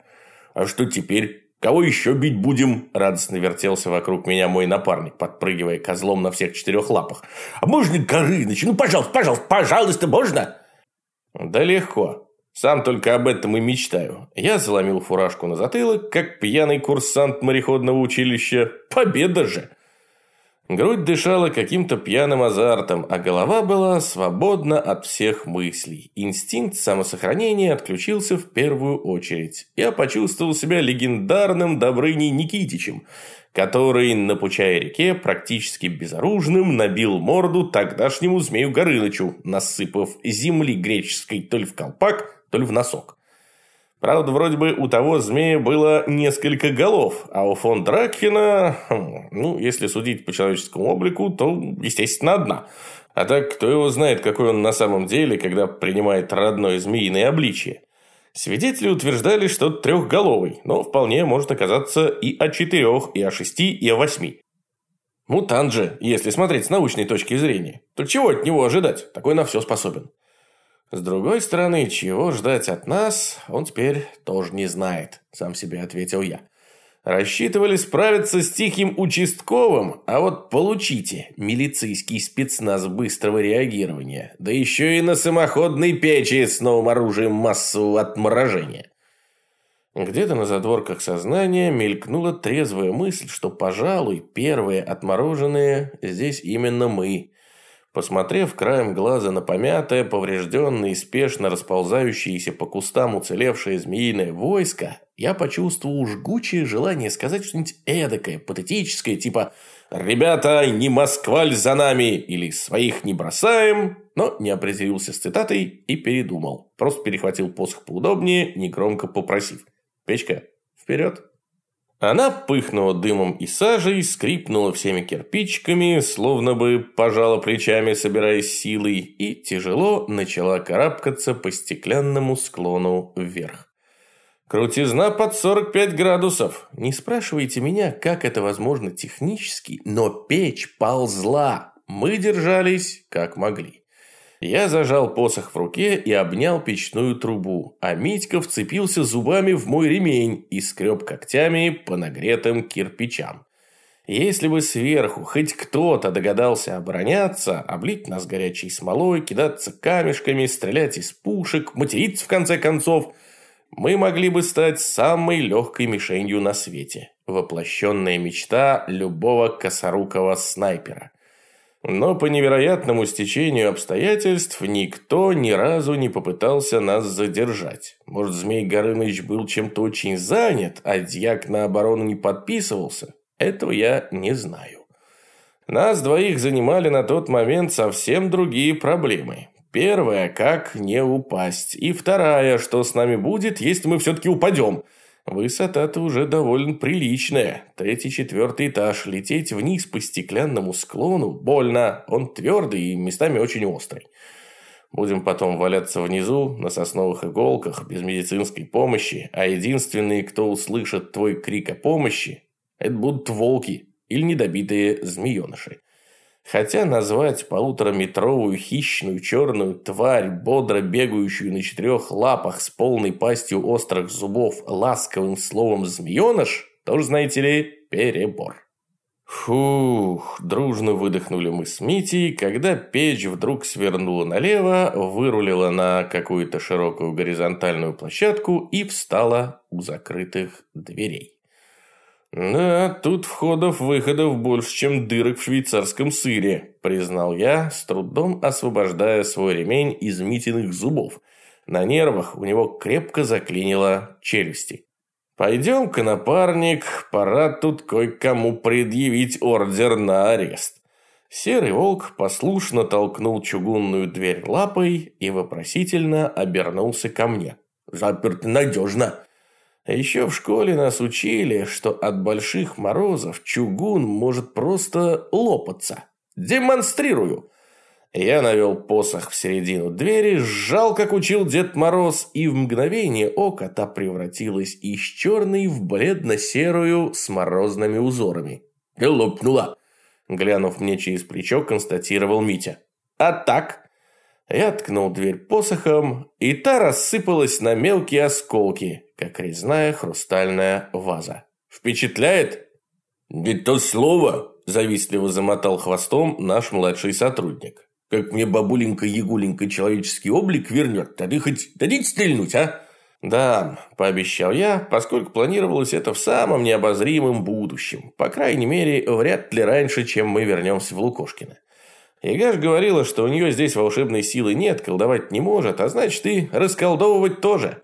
«А что теперь?» «Кого еще бить будем?» – радостно вертелся вокруг меня мой напарник, подпрыгивая козлом на всех четырех лапах. «А можно Горыныч? Ну, пожалуйста, пожалуйста, пожалуйста, можно?» «Да легко. Сам только об этом и мечтаю. Я заломил фуражку на затылок, как пьяный курсант мореходного училища. Победа же!» Грудь дышала каким-то пьяным азартом, а голова была свободна от всех мыслей. Инстинкт самосохранения отключился в первую очередь. Я почувствовал себя легендарным Добрыней Никитичем, который на Пучай-реке практически безоружным набил морду тогдашнему змею Горынычу, насыпав земли греческой то ли в колпак, то ли в носок. Правда, вроде бы у того змея было несколько голов, а у фон Дракхена, хм, ну, если судить по человеческому облику, то, естественно, одна. А так, кто его знает, какой он на самом деле, когда принимает родное змеиное обличие. Свидетели утверждали, что трехголовый, но вполне может оказаться и о четырех, и о шести, и о восьми. Мутант же, если смотреть с научной точки зрения. То чего от него ожидать? Такой на все способен. С другой стороны, чего ждать от нас, он теперь тоже не знает, сам себе ответил я. Рассчитывали справиться с тихим участковым, а вот получите милицейский спецназ быстрого реагирования, да еще и на самоходной печи с новым оружием массового отморожения. Где-то на задворках сознания мелькнула трезвая мысль, что, пожалуй, первые отмороженные здесь именно мы – Посмотрев краем глаза на помятое, поврежденное и спешно расползающееся по кустам уцелевшее змеиное войско, я почувствовал жгучее желание сказать что-нибудь эдакое, патетическое, типа «Ребята, не Москваль за нами!» или «Своих не бросаем!» но не определился с цитатой и передумал. Просто перехватил посох поудобнее, негромко попросив «Печка, вперед!» Она пыхнула дымом и сажей, скрипнула всеми кирпичиками, словно бы пожала плечами, собираясь силой, и тяжело начала карабкаться по стеклянному склону вверх. Крутизна под 45 градусов. Не спрашивайте меня, как это возможно технически, но печь ползла. Мы держались, как могли. Я зажал посох в руке и обнял печную трубу, а Митька вцепился зубами в мой ремень и скреб когтями по нагретым кирпичам. Если бы сверху хоть кто-то догадался обороняться, облить нас горячей смолой, кидаться камешками, стрелять из пушек, материться в конце концов, мы могли бы стать самой легкой мишенью на свете. Воплощенная мечта любого косорукого снайпера – но по невероятному стечению обстоятельств никто ни разу не попытался нас задержать. Может, Змей Горыныч был чем-то очень занят, а дьяк на оборону не подписывался? Этого я не знаю. Нас двоих занимали на тот момент совсем другие проблемы. Первая, как не упасть. И вторая, что с нами будет, если мы все-таки упадем – Высота-то уже довольно приличная. Третий-четвертый этаж. Лететь вниз по стеклянному склону больно. Он твердый и местами очень острый. Будем потом валяться внизу, на сосновых иголках, без медицинской помощи, а единственные, кто услышит твой крик о помощи, это будут волки или недобитые змееныши. Хотя назвать полутораметровую хищную черную тварь, бодро бегающую на четырех лапах с полной пастью острых зубов ласковым словом «змееныш» тоже, знаете ли, перебор. Фух, дружно выдохнули мы с Митей, когда печь вдруг свернула налево, вырулила на какую-то широкую горизонтальную площадку и встала у закрытых дверей. «Да, тут входов-выходов больше, чем дырок в швейцарском сыре», признал я, с трудом освобождая свой ремень из Митиных зубов. На нервах у него крепко заклинило челюсти. «Пойдем-ка, напарник, пора тут кое-кому предъявить ордер на арест». Серый волк послушно толкнул чугунную дверь лапой и вопросительно обернулся ко мне. «Заперт надежно», еще в школе нас учили, что от больших морозов чугун может просто лопаться. Демонстрирую. Я навел посох в середину двери, сжал, как учил Дед Мороз, и в мгновение ока та превратилась из черной в бледно-серую с морозными узорами. И лопнула. Глянув мне через плечо, констатировал Митя. А так? Я ткнул дверь посохом, и та рассыпалась на мелкие осколки, как резная хрустальная ваза. «Впечатляет?» «Не то слово!» – завистливо замотал хвостом наш младший сотрудник. «Как мне бабуленька Ягуленька человеческий облик вернет, тогда хоть дадите стрельнуть, а?» «Да», – пообещал я, поскольку планировалось это в самом необозримом будущем. По крайней мере, вряд ли раньше, чем мы вернемся в Лукошкино. Игаш говорила, что у нее здесь волшебной силы нет, колдовать не может, а значит и расколдовывать тоже.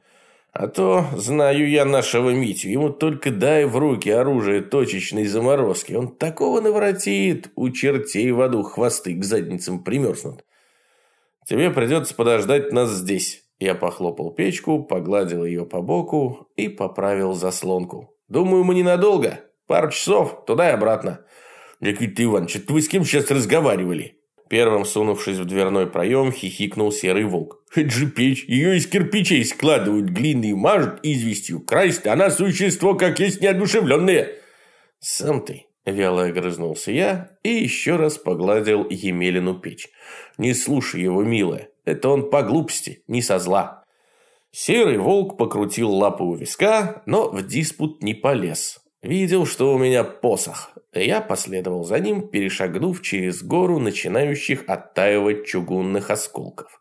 А то знаю я нашего Митю, ему только дай в руки оружие точечной заморозки. Он такого наворотит, у чертей в аду хвосты к задницам примерзнут. Тебе придется подождать нас здесь. Я похлопал печку, погладил ее по боку и поправил заслонку. Думаю, мы ненадолго. Пару часов, туда и обратно. Никита Иванович, вы с кем сейчас разговаривали? Первым сунувшись в дверной проем, хихикнул серый волк. «Это же печь, ее из кирпичей складывают, глиной мажут, известью красят, она существо как есть неодушевленное». «Сам ты», – вяло огрызнулся я и еще раз погладил Емелину печь. «Не слушай его, милая, это он по глупости, не со зла». Серый волк покрутил лапу у виска, но в диспут не полез. Видел, что у меня посох, я последовал за ним, перешагнув через гору начинающих оттаивать чугунных осколков.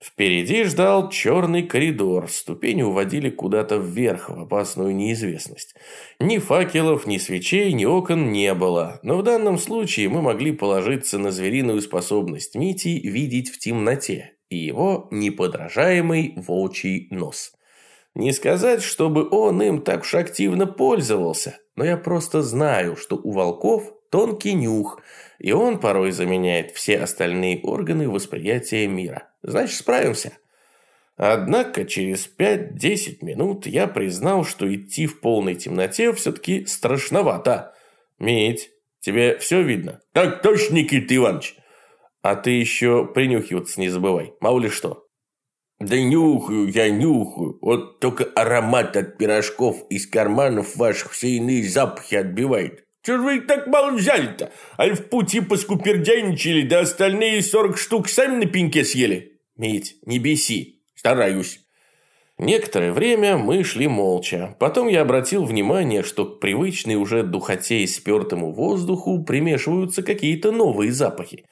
Впереди ждал черный коридор, ступени уводили куда-то вверх, в опасную неизвестность. Ни факелов, ни свечей, ни окон не было, но в данном случае мы могли положиться на звериную способность Мити видеть в темноте и его неподражаемый волчий нос. Не сказать, чтобы он им так уж активно пользовался, но я просто знаю, что у волков тонкий нюх, и он порой заменяет все остальные органы восприятия мира. Значит, справимся. Однако через 5-10 минут я признал, что идти в полной темноте все-таки страшновато. Мить, тебе все видно? Так точно, Никита Иванович. А ты еще принюхиваться не забывай, мало ли что. Да нюхаю я, нюхаю. Вот только аромат от пирожков из карманов ваших все иные запахи отбивает. Чего же вы их так мало взяли-то? Аль в пути поскупердяйничали, да остальные сорок штук сами на пеньке съели? Мить, не беси. Стараюсь. Некоторое время мы шли молча. Потом я обратил внимание, что к привычной уже духоте и спертому воздуху примешиваются какие-то новые запахи.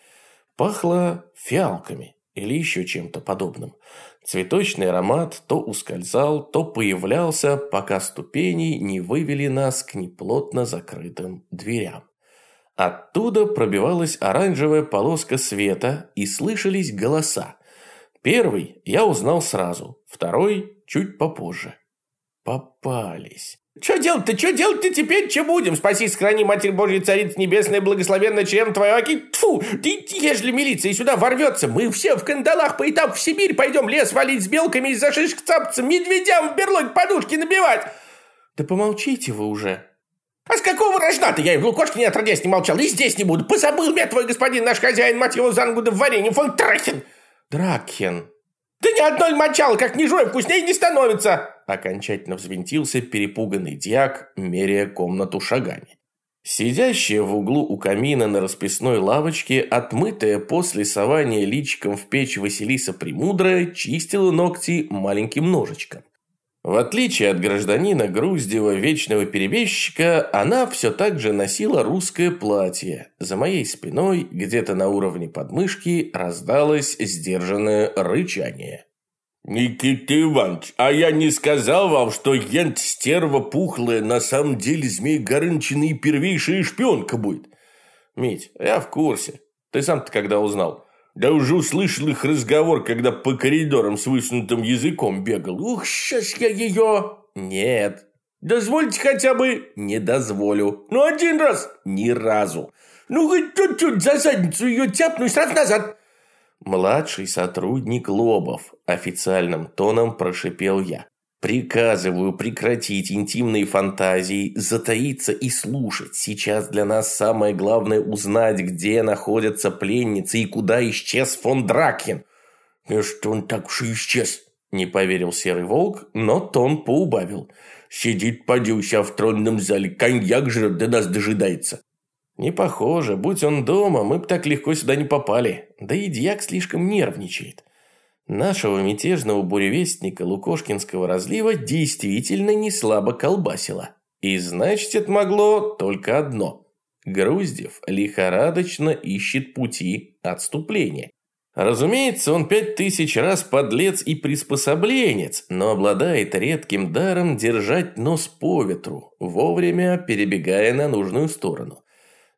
Пахло фиалками или еще чем-то подобным. Цветочный аромат то ускользал, то появлялся, пока ступени не вывели нас к неплотно закрытым дверям. Оттуда пробивалась оранжевая полоска света и слышались голоса. Первый я узнал сразу, второй чуть попозже. Попались. Что делать-то, что делать-то теперь, что будем? Спаси, сохрани, Матерь Божья, Царица Небесная, благословенная чем твою, аки, тьфу, ты, ежели милиция сюда ворвется, мы все в кандалах по этапу в Сибирь пойдем лес валить с белками из-за шишек цапаться, медведям в берлоге подушки набивать. Да помолчите вы уже. А с какого рожна-то я и в Лукошке не отродясь не молчал, и здесь не буду. Позабыл меня твой господин, наш хозяин, мать его, Зангуда в варенье, фон Трахен. Дракхен. Да ни одной мочала, как не жуй, вкуснее не становится. Окончательно взвинтился перепуганный дьяк, меряя комнату шагами. Сидящая в углу у камина на расписной лавочке, отмытая после сования личиком в печь Василиса Премудрая, чистила ногти маленьким ножичком. В отличие от гражданина Груздева, вечного перебежчика, она все так же носила русское платье. За моей спиной, где-то на уровне подмышки, раздалось сдержанное рычание. «Никита Иванович, а я не сказал вам, что ент стерва пухлая на самом деле змей Горынчина и первейшая шпионка будет?» «Мить, я в курсе. Ты сам-то когда узнал?» Да уже услышал их разговор, когда по коридорам с высунутым языком бегал. Ух, сейчас я ее... Нет. Дозвольте хотя бы... Не дозволю. Ну, один раз. Ни разу. Ну, хоть чуть-чуть за задницу ее тяпну сразу назад. Младший сотрудник Лобов. Официальным тоном прошипел я. Приказываю прекратить интимные фантазии, затаиться и слушать. Сейчас для нас самое главное узнать, где находятся пленницы и куда исчез фон Дракхен. И что он так уж и исчез? Не поверил Серый Волк, но тон поубавил. Сидит, поди у себя в тронном зале, коньяк жрет, да нас дожидается. Не похоже, будь он дома, мы бы так легко сюда не попали. Да и дьяк слишком нервничает. Нашего мятежного буревестника Лукошкинского разлива действительно не слабо колбасило. И значит, это могло только одно. Груздев лихорадочно ищет пути отступления. Разумеется, он пять тысяч раз подлец и приспособленец, но обладает редким даром держать нос по ветру, вовремя перебегая на нужную сторону.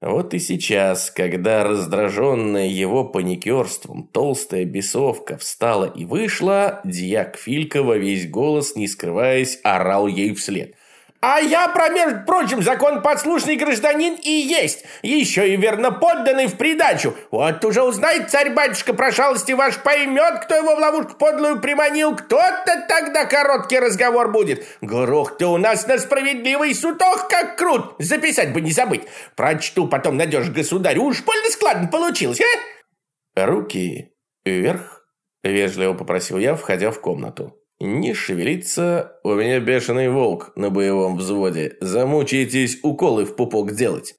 Вот и сейчас, когда раздраженная его паникерством толстая бесовка встала и вышла, дьяк Филькова весь голос, не скрываясь, орал ей вслед. А я, про между прочим, закон подслушный гражданин и есть. Еще и верно подданный в придачу. Вот уже узнает царь-батюшка про шалости ваш, поймет, кто его в ловушку подлую приманил. Кто-то тогда короткий разговор будет. Горох ты у нас на справедливый сутох как крут. Записать бы не забыть. Прочту потом надежь государю. Уж больно складно получилось, а? Руки вверх, вежливо попросил я, входя в комнату. Не шевелиться, у меня бешеный волк на боевом взводе. Замучаетесь уколы в пупок делать.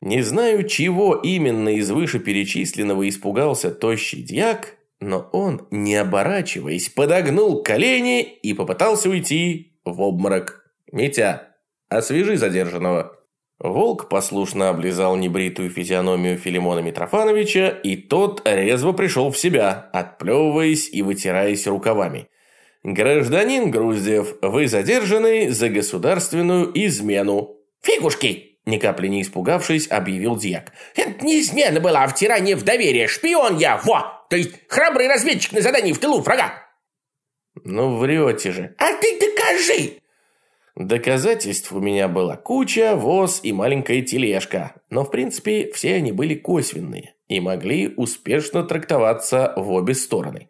Не знаю, чего именно из вышеперечисленного испугался тощий дьяк, но он, не оборачиваясь, подогнул колени и попытался уйти в обморок. «Митя, освежи задержанного». Волк послушно облизал небритую физиономию Филимона Митрофановича, и тот резво пришел в себя, отплевываясь и вытираясь рукавами. «Гражданин Груздев, вы задержаны за государственную измену». «Фигушки!» Ни капли не испугавшись, объявил Дьяк. «Это не измена была, а втирание в доверие. Шпион я, во! То есть храбрый разведчик на задании в тылу врага!» «Ну, врете же!» «А ты докажи!» Доказательств у меня была куча, воз и маленькая тележка, но в принципе все они были косвенные и могли успешно трактоваться в обе стороны.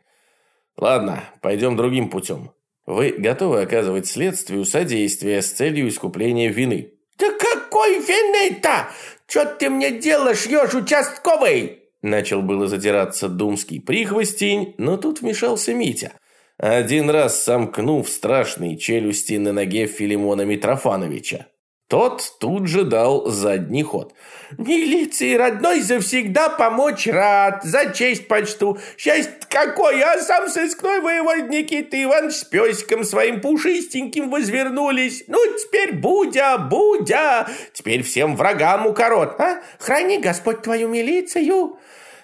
Ладно, пойдем другим путем. Вы готовы оказывать следствию содействие с целью искупления вины? Да какой вины-то? Что ты мне делаешь, ешь участковый? Начал было задираться думский прихвостень, но тут вмешался Митя – один раз сомкнув страшные челюсти на ноге Филимона Митрофановича. Тот тут же дал задний ход. «Милиции родной завсегда помочь рад, за честь почту. Счастье какое, а сам сыскной воевод Никита Иванович с песиком своим пушистеньким возвернулись. Ну, теперь Будя, Будя, теперь всем врагам укорот. А? Храни Господь твою милицию!»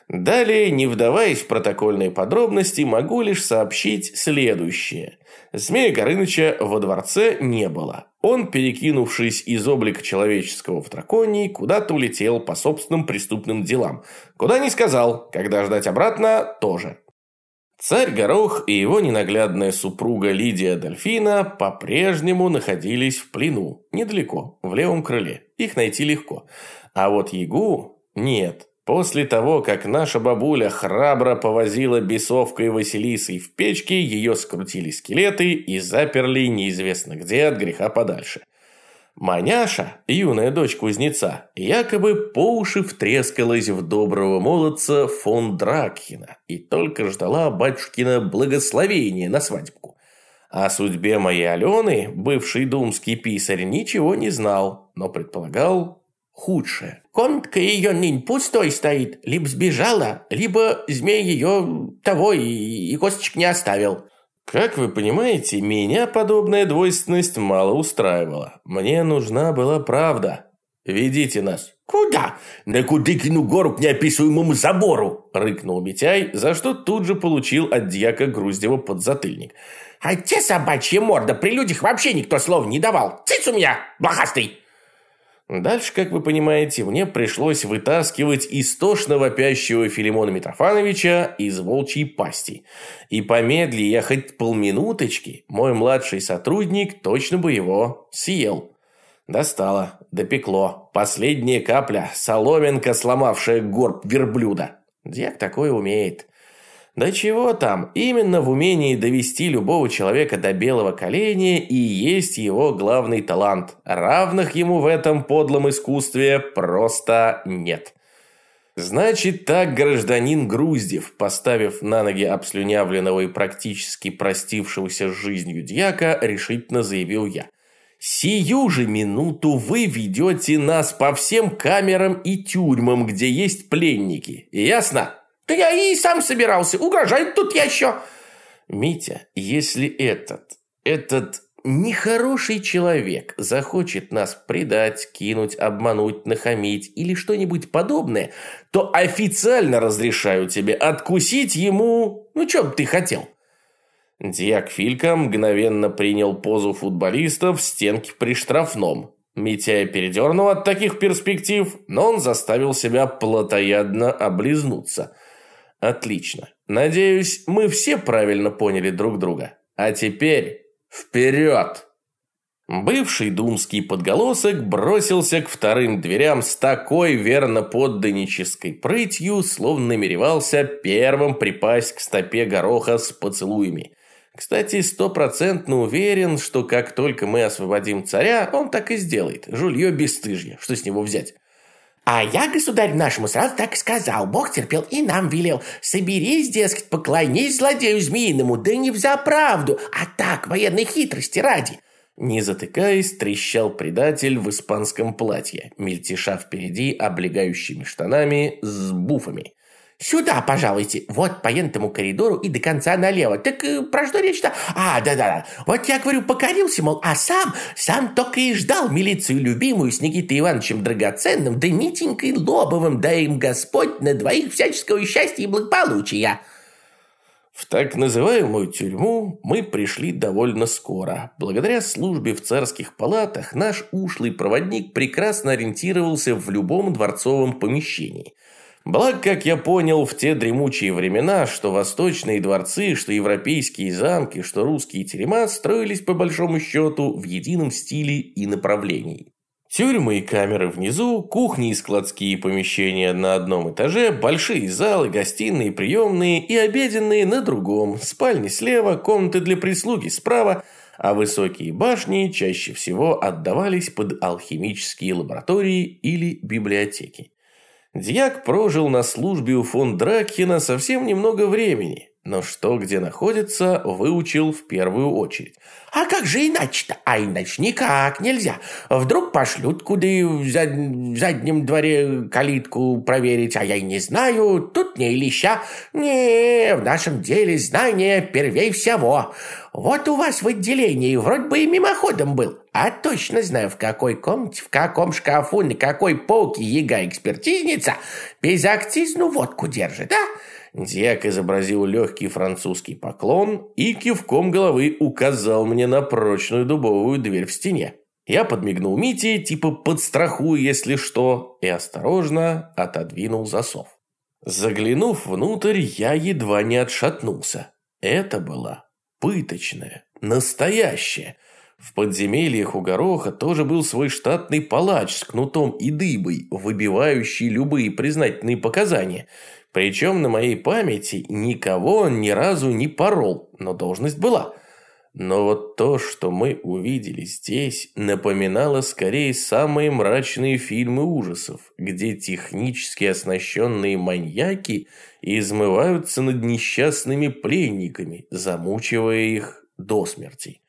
Далее, не вдаваясь в протокольные подробности, могу лишь сообщить следующее. Змея Горыныча во дворце не было. Он, перекинувшись из облика человеческого в драконий, куда-то улетел по собственным преступным делам. Куда не сказал, когда ждать обратно тоже. Царь Горох и его ненаглядная супруга Лидия Дельфина по-прежнему находились в плену, недалеко, в левом крыле. Их найти легко. А вот Ягу нет. После того, как наша бабуля храбро повозила бесовкой Василисой в печке, ее скрутили скелеты и заперли неизвестно где от греха подальше. Маняша, юная дочь кузнеца, якобы по уши втрескалась в доброго молодца фон Дракхина и только ждала батюшкина благословения на свадьбку. О судьбе моей Алены бывший думский писарь ничего не знал, но предполагал худшее. Комнатка ее нынь пустой стоит. Либо сбежала, либо змей ее того и, и косточек не оставил. Как вы понимаете, меня подобная двойственность мало устраивала. Мне нужна была правда. Ведите нас. «Куда?» «На Кудыкину гору к неописуемому забору!» – рыкнул Митяй, за что тут же получил от дьяка Груздева подзатыльник. «А те собачья морда при людях вообще никто слов не давал! Цыц у меня, блохастый!» Дальше, как вы понимаете, мне пришлось вытаскивать истошно вопящего Филимона Митрофановича из волчьей пасти. И помедли я хоть полминуточки, мой младший сотрудник точно бы его съел. Достало, допекло. Последняя капля, соломинка, сломавшая горб верблюда. Дьяк такое умеет. Да чего там, именно в умении довести любого человека до белого коленя и есть его главный талант. Равных ему в этом подлом искусстве просто нет. Значит так, гражданин Груздев, поставив на ноги обслюнявленного и практически простившегося с жизнью дьяка, решительно заявил я. Сию же минуту вы ведете нас по всем камерам и тюрьмам, где есть пленники. Ясно? Да я и сам собирался. Угрожает тут я еще. Митя, если этот, этот нехороший человек захочет нас предать, кинуть, обмануть, нахамить или что-нибудь подобное, то официально разрешаю тебе откусить ему, ну, что бы ты хотел. Диак Филька мгновенно принял позу футболиста в стенке при штрафном. Митяя передернул от таких перспектив, но он заставил себя плотоядно облизнуться – Отлично. Надеюсь, мы все правильно поняли друг друга. А теперь вперед! Бывший думский подголосок бросился к вторым дверям с такой верно подданнической прытью, словно намеревался первым припасть к стопе гороха с поцелуями. Кстати, стопроцентно уверен, что как только мы освободим царя, он так и сделает. Жулье бесстыжье. Что с него взять? А я, государь нашему, сразу так сказал. Бог терпел и нам велел. Соберись, дескать, поклонись злодею змеиному, да не взя правду, а так, военной хитрости ради. Не затыкаясь, трещал предатель в испанском платье, мельтеша впереди облегающими штанами с буфами. Сюда, пожалуйте. Вот по этому коридору и до конца налево. Так э, про что речь-то? А, да-да-да. Вот я говорю, покорился, мол, а сам, сам только и ждал милицию любимую с Никитой Ивановичем Драгоценным, да Митенькой Лобовым, да им Господь на двоих всяческого счастья и благополучия. В так называемую тюрьму мы пришли довольно скоро. Благодаря службе в царских палатах наш ушлый проводник прекрасно ориентировался в любом дворцовом помещении. Благо, как я понял, в те дремучие времена, что восточные дворцы, что европейские замки, что русские терема строились по большому счету в едином стиле и направлении. Тюрьмы и камеры внизу, кухни и складские помещения на одном этаже, большие залы, гостиные, приемные и обеденные на другом, спальни слева, комнаты для прислуги справа, а высокие башни чаще всего отдавались под алхимические лаборатории или библиотеки. Дьяк прожил на службе у фон Дракхена совсем немного времени, но что где находится, выучил в первую очередь. А как же иначе-то? А иначе никак нельзя. Вдруг пошлют куда в, зад... в заднем дворе калитку проверить, а я и не знаю, тут не леща. Не, в нашем деле знание первей всего. Вот у вас в отделении вроде бы и мимоходом был. А точно знаю, в какой комнате, в каком шкафу, на какой полке яга-экспертизница безакцизну водку держит, да? Дьяк изобразил легкий французский поклон и кивком головы указал мне на прочную дубовую дверь в стене. Я подмигнул Мите, типа подстрахую, если что, и осторожно отодвинул засов. Заглянув внутрь, я едва не отшатнулся. Это была пыточная, настоящая. В подземельях у Гороха тоже был свой штатный палач с кнутом и дыбой, выбивающий любые признательные показания – причем на моей памяти никого он ни разу не порол, но должность была. Но вот то, что мы увидели здесь, напоминало скорее самые мрачные фильмы ужасов, где технически оснащенные маньяки измываются над несчастными пленниками, замучивая их до смерти.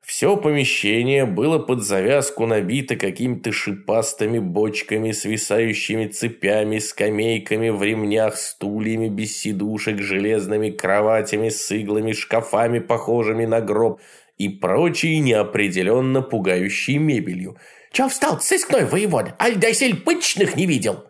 Все помещение было под завязку набито какими-то шипастыми бочками, свисающими цепями, скамейками в ремнях, стульями без сидушек, железными кроватями с иглами, шкафами, похожими на гроб, и прочей неопределенно пугающей мебелью. «Че встал, сыскной воевода? Аль досель пыточных не видел?»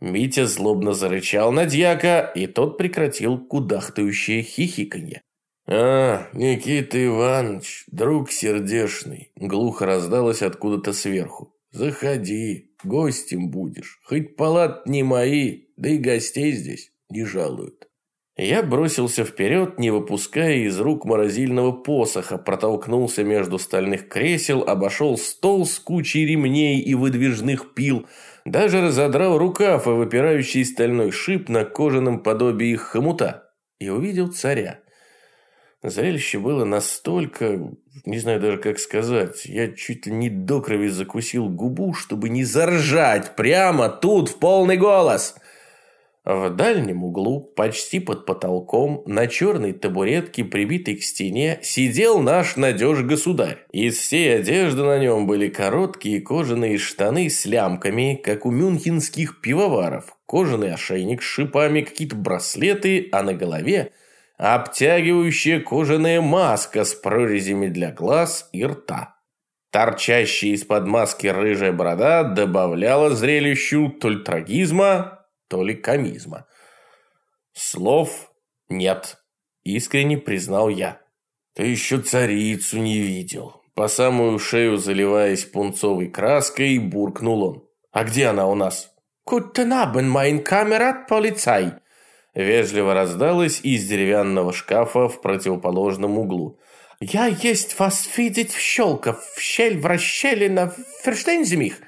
Митя злобно зарычал на дьяка, и тот прекратил кудахтающее хихиканье. «А, Никита Иванович, друг сердешный!» Глухо раздалось откуда-то сверху. «Заходи, гостем будешь. Хоть палат не мои, да и гостей здесь не жалуют». Я бросился вперед, не выпуская из рук морозильного посоха, протолкнулся между стальных кресел, обошел стол с кучей ремней и выдвижных пил, даже разодрал рукав и выпирающий стальной шип на кожаном подобии хомута и увидел царя. Зрелище было настолько, не знаю даже как сказать, я чуть ли не до крови закусил губу, чтобы не заржать прямо тут в полный голос. В дальнем углу, почти под потолком, на черной табуретке, прибитой к стене, сидел наш надеж-государь. Из всей одежды на нем были короткие кожаные штаны с лямками, как у мюнхенских пивоваров, кожаный ошейник с шипами, какие-то браслеты, а на голове – обтягивающая кожаная маска с прорезями для глаз и рта. Торчащая из-под маски рыжая борода добавляла зрелищу то ли трагизма, то ли комизма. Слов нет, искренне признал я. Ты еще царицу не видел. По самую шею заливаясь пунцовой краской, буркнул он. А где она у нас? Abend, mein Kamerad Polizei. Вежливо раздалось из деревянного шкафа в противоположном углу. «Я есть вас видеть в щелках, в щель в расщелина, Ферштейн земих?»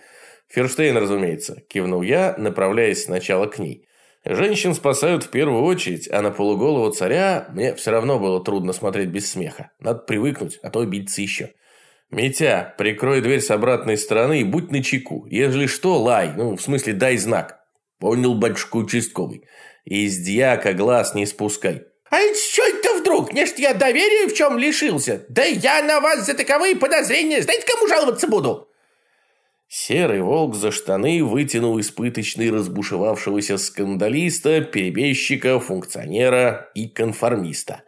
«Ферштейн, разумеется», – кивнул я, направляясь сначала к ней. Женщин спасают в первую очередь, а на полуголого царя мне все равно было трудно смотреть без смеха. Надо привыкнуть, а то обидеться еще. «Митя, прикрой дверь с обратной стороны и будь начеку. Ежели что, лай, ну, в смысле, дай знак». «Понял, батюшка участковый». Из дьяка глаз не спускай. А что это вдруг? Нечто я доверия в чем лишился? Да я на вас за таковые подозрения, знаете, кому жаловаться буду? Серый волк за штаны вытянул испыточный разбушевавшегося скандалиста, перебежчика, функционера и конформиста.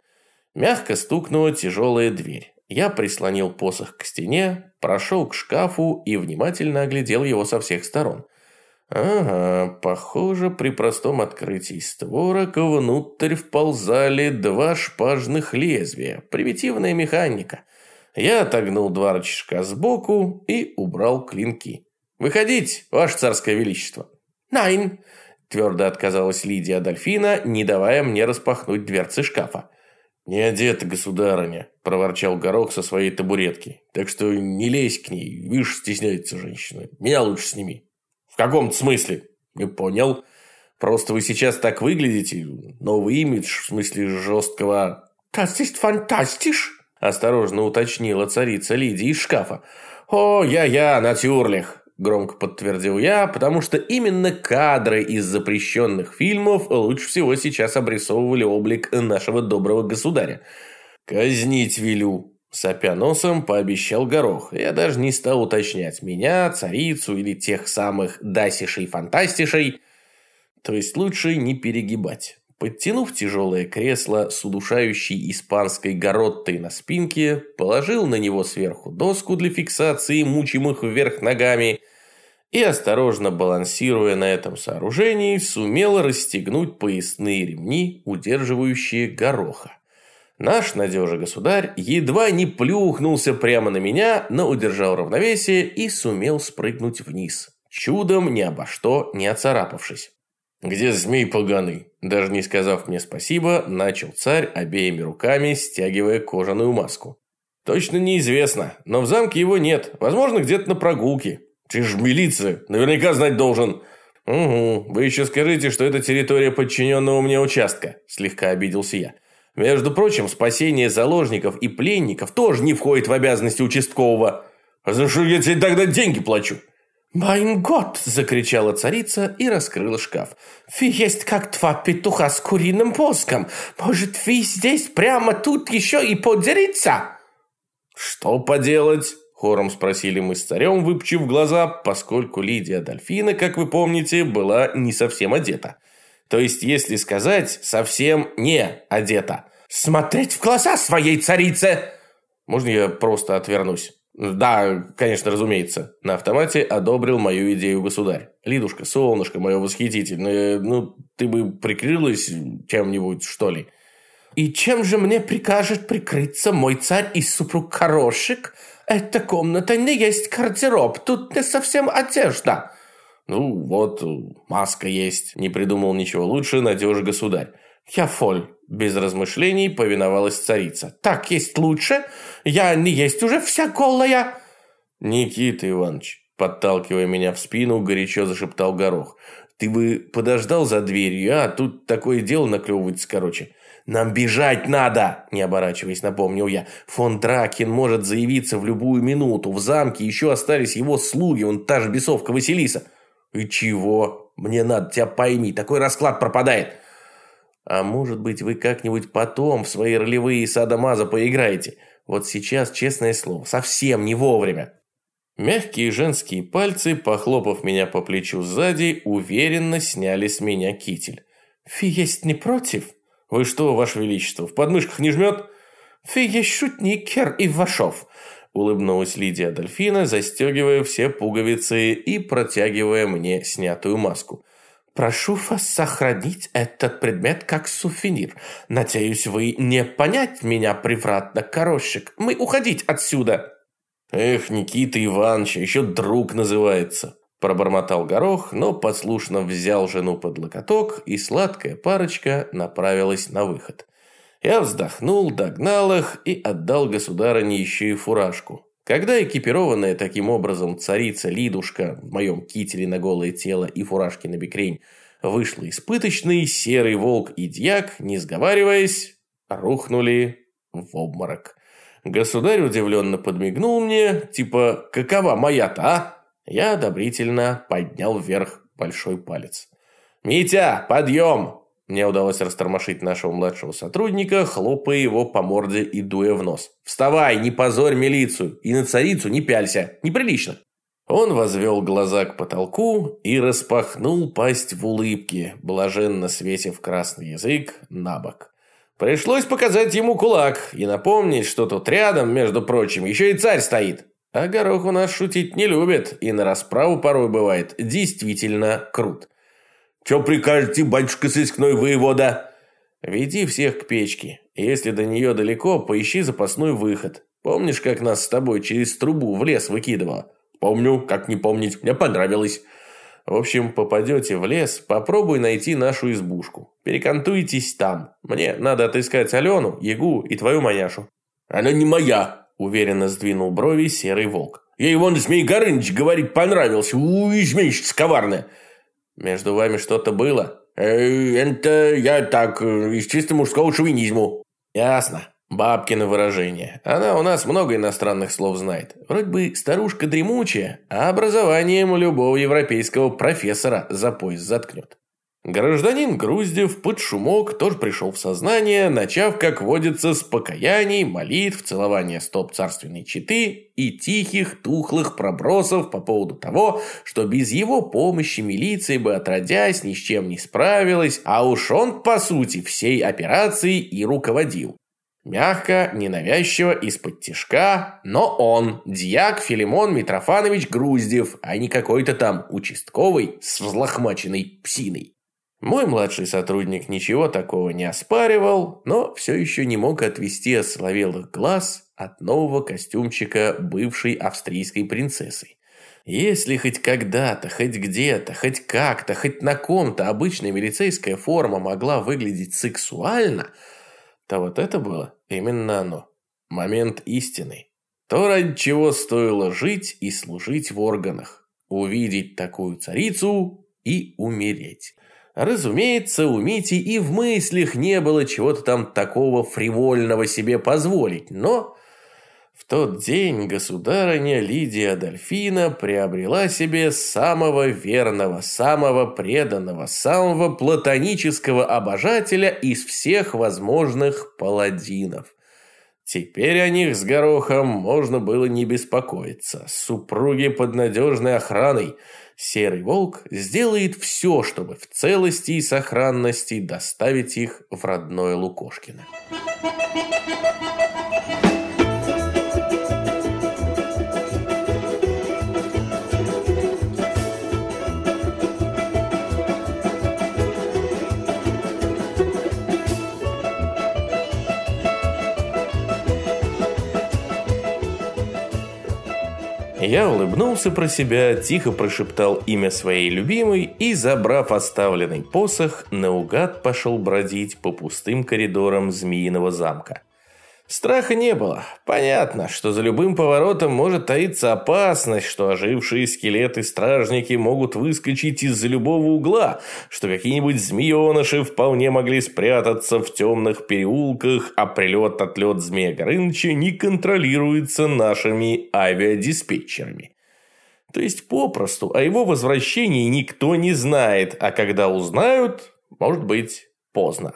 Мягко стукнула тяжелая дверь. Я прислонил посох к стене, прошел к шкафу и внимательно оглядел его со всех сторон. Ага, похоже, при простом открытии створок внутрь вползали два шпажных лезвия. Примитивная механика. Я отогнул два рычажка сбоку и убрал клинки. «Выходить, ваше царское величество!» «Найн!» – твердо отказалась Лидия Адольфина, не давая мне распахнуть дверцы шкафа. «Не одета, государыня», – проворчал Горох со своей табуретки. «Так что не лезь к ней, видишь, стесняется женщина. Меня лучше сними». «В каком смысле?» «Не понял. Просто вы сейчас так выглядите. Новый имидж, в смысле жесткого...» «Das ist fantastisch!» Осторожно уточнила царица Лидия из шкафа. «О, я-я, натюрлих!» Громко подтвердил я, потому что именно кадры из запрещенных фильмов лучше всего сейчас обрисовывали облик нашего доброго государя. «Казнить велю!» Сопя носом, пообещал Горох. Я даже не стал уточнять, меня, царицу или тех самых дасишей-фантастишей. То есть лучше не перегибать. Подтянув тяжелое кресло с удушающей испанской гороттой на спинке, положил на него сверху доску для фиксации мучимых вверх ногами и, осторожно балансируя на этом сооружении, сумел расстегнуть поясные ремни, удерживающие гороха. Наш надежный государь едва не плюхнулся прямо на меня, но удержал равновесие и сумел спрыгнуть вниз, чудом ни обо что не оцарапавшись. «Где змей поганый?» Даже не сказав мне спасибо, начал царь обеими руками, стягивая кожаную маску. «Точно неизвестно, но в замке его нет. Возможно, где-то на прогулке. Ты ж милиция, наверняка знать должен». «Угу, вы еще скажите, что это территория подчиненного мне участка», – слегка обиделся я. «Между прочим, спасение заложников и пленников тоже не входит в обязанности участкового. А за что я тебе тогда деньги плачу?» «Майн год!» – закричала царица и раскрыла шкаф. «Вы есть как два петуха с куриным воском. Может, вы здесь прямо тут еще и подериться?» «Что поделать?» – хором спросили мы с царем, выпчив глаза, поскольку Лидия Дольфина, как вы помните, была не совсем одета. То есть, если сказать, совсем не одета. «Смотреть в глаза своей царице!» «Можно я просто отвернусь?» Да, конечно, разумеется. На автомате одобрил мою идею государь. Лидушка, солнышко мое восхитительное, ну, ты бы прикрылась чем-нибудь, что ли? И чем же мне прикажет прикрыться мой царь и супруг хорошик? Эта комната не есть гардероб, тут не совсем одежда. Ну, вот, маска есть. Не придумал ничего лучше, надежь государь. Я фоль. Без размышлений повиновалась царица. «Так есть лучше? Я не есть уже вся голая!» «Никита Иванович», подталкивая меня в спину, горячо зашептал Горох. «Ты бы подождал за дверью, а тут такое дело наклевывается, короче». «Нам бежать надо!» – не оборачиваясь, напомнил я. «Фон Дракин может заявиться в любую минуту. В замке еще остались его слуги, он та же бесовка Василиса». «И чего? Мне надо, тебя пойми, такой расклад пропадает». А может быть, вы как-нибудь потом в свои ролевые садомаза поиграете? Вот сейчас, честное слово, совсем не вовремя. Мягкие женские пальцы, похлопав меня по плечу сзади, уверенно сняли с меня китель. «Фи есть не против?» «Вы что, Ваше Величество, в подмышках не жмет?» «Фи есть шутник, Кер Ивашов», улыбнулась Лидия Дольфина, застегивая все пуговицы и протягивая мне снятую маску. Прошу вас сохранить этот предмет как сувенир. Надеюсь, вы не понять меня превратно, корошек. Мы уходить отсюда. Эх, Никита Иванович, еще друг называется. Пробормотал горох, но послушно взял жену под локоток, и сладкая парочка направилась на выход. Я вздохнул, догнал их и отдал государыне еще и фуражку. Когда экипированная таким образом царица Лидушка в моем кителе на голое тело и фуражке на бекрень вышла испыточный, серый волк и дьяк, не сговариваясь, рухнули в обморок. Государь удивленно подмигнул мне, типа «Какова моя-то, а?» Я одобрительно поднял вверх большой палец. «Митя, подъем!» Мне удалось растормошить нашего младшего сотрудника, хлопая его по морде и дуя в нос. «Вставай, не позорь милицию! И на царицу не пялься! Неприлично!» Он возвел глаза к потолку и распахнул пасть в улыбке, блаженно свесив красный язык на бок. Пришлось показать ему кулак и напомнить, что тут рядом, между прочим, еще и царь стоит. А горох у нас шутить не любит, и на расправу порой бывает действительно крут. «Че прикажете, батюшка сыскной воевода?» «Веди всех к печке. Если до нее далеко, поищи запасной выход. Помнишь, как нас с тобой через трубу в лес выкидывало?» «Помню, как не помнить. Мне понравилось». В общем, попадете в лес, попробуй найти нашу избушку. Перекантуйтесь там. Мне надо отыскать Алену, Ягу и твою маняшу». «Она не моя», – уверенно сдвинул брови серый волк. «Ей вон Змей Горыныч говорит, понравился. Уй, змеищица коварная». «Между вами что-то было?» «Э, это я так, из чисто мужского шовинизму». «Ясно. Бабкино выражение. Она у нас много иностранных слов знает. Вроде бы старушка дремучая, а образованием любого европейского профессора за пояс заткнет. Гражданин Груздев под шумок тоже пришел в сознание, начав, как водится, с покаяний, молитв, целования стоп царственной четы и тихих, тухлых пробросов по поводу того, что без его помощи милиция бы отродясь ни с чем не справилась, а уж он, по сути, всей операцией и руководил. Мягко, ненавязчиво, из-под тишка, но он, дьяк Филимон Митрофанович Груздев, а не какой-то там участковый с взлохмаченной псиной. Мой младший сотрудник ничего такого не оспаривал, но все еще не мог отвести ословелых глаз от нового костюмчика бывшей австрийской принцессы. Если хоть когда-то, хоть где-то, хоть как-то, хоть на ком-то обычная милицейская форма могла выглядеть сексуально – то вот это было именно оно. Момент истины. То, ради чего стоило жить и служить в органах. Увидеть такую царицу и умереть. Разумеется, у Мити и в мыслях не было чего-то там такого фривольного себе позволить, но в тот день государыня Лидия Адольфина приобрела себе самого верного, самого преданного, самого платонического обожателя из всех возможных паладинов. Теперь о них с горохом можно было не беспокоиться. Супруги под надежной охраной. Серый волк сделает все, чтобы в целости и сохранности доставить их в родное Лукошкино. Я улыбнулся про себя, тихо прошептал имя своей любимой и, забрав оставленный посох, наугад пошел бродить по пустым коридорам Змеиного замка. Страха не было. Понятно, что за любым поворотом может таиться опасность, что ожившие скелеты-стражники могут выскочить из-за любого угла, что какие-нибудь змееныши вполне могли спрятаться в темных переулках, а прилет-отлет змея Горыныча не контролируется нашими авиадиспетчерами. То есть попросту о его возвращении никто не знает, а когда узнают, может быть поздно.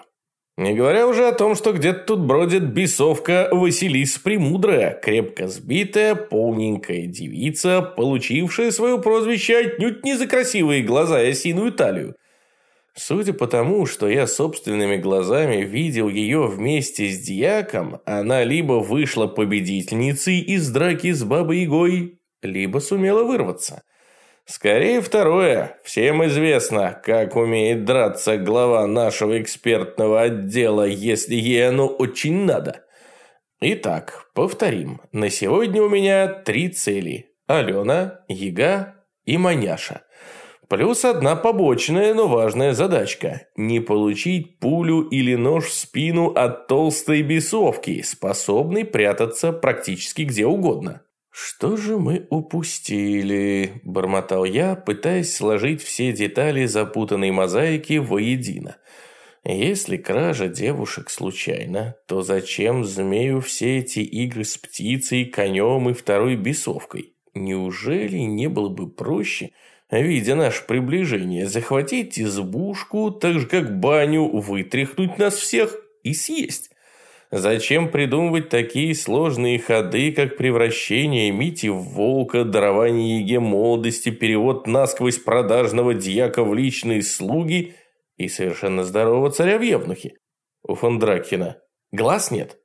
Не говоря уже о том, что где-то тут бродит бесовка Василис Премудрая, крепко сбитая, полненькая девица, получившая свое прозвище отнюдь не за красивые глаза и осиную талию. Судя по тому, что я собственными глазами видел ее вместе с дьяком, она либо вышла победительницей из драки с Бабой-Ягой, либо сумела вырваться – Скорее второе. Всем известно, как умеет драться глава нашего экспертного отдела, если ей оно очень надо. Итак, повторим. На сегодня у меня три цели. Алена, Яга и Маняша. Плюс одна побочная, но важная задачка – не получить пулю или нож в спину от толстой бесовки, способной прятаться практически где угодно. «Что же мы упустили?» – бормотал я, пытаясь сложить все детали запутанной мозаики воедино. «Если кража девушек случайна, то зачем змею все эти игры с птицей, конем и второй бесовкой? Неужели не было бы проще, видя наше приближение, захватить избушку, так же как баню, вытряхнуть нас всех и съесть?» Зачем придумывать такие сложные ходы, как превращение Мити в волка, дарование Еге молодости, перевод насквозь продажного дьяка в личные слуги и совершенно здорового царя в Евнухе? У фон Дракхена глаз нет?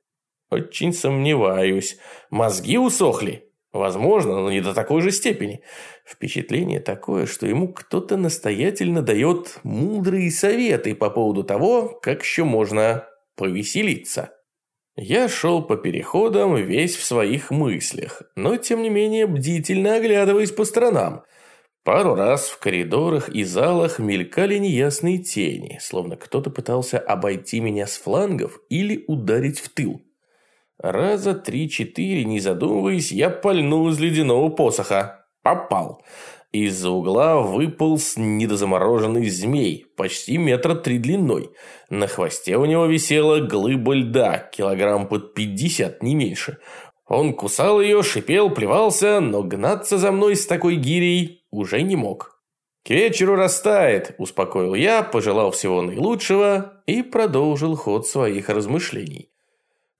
Очень сомневаюсь. Мозги усохли? Возможно, но не до такой же степени. Впечатление такое, что ему кто-то настоятельно дает мудрые советы по поводу того, как еще можно повеселиться. Я шел по переходам весь в своих мыслях, но тем не менее бдительно оглядываясь по сторонам. Пару раз в коридорах и залах мелькали неясные тени, словно кто-то пытался обойти меня с флангов или ударить в тыл. Раза три-четыре, не задумываясь, я пальнул из ледяного посоха. Попал. Из-за угла выполз недозамороженный змей, почти метра три длиной. На хвосте у него висела глыба льда, килограмм под пятьдесят, не меньше. Он кусал ее, шипел, плевался, но гнаться за мной с такой гирей уже не мог. «К вечеру растает», – успокоил я, пожелал всего наилучшего и продолжил ход своих размышлений.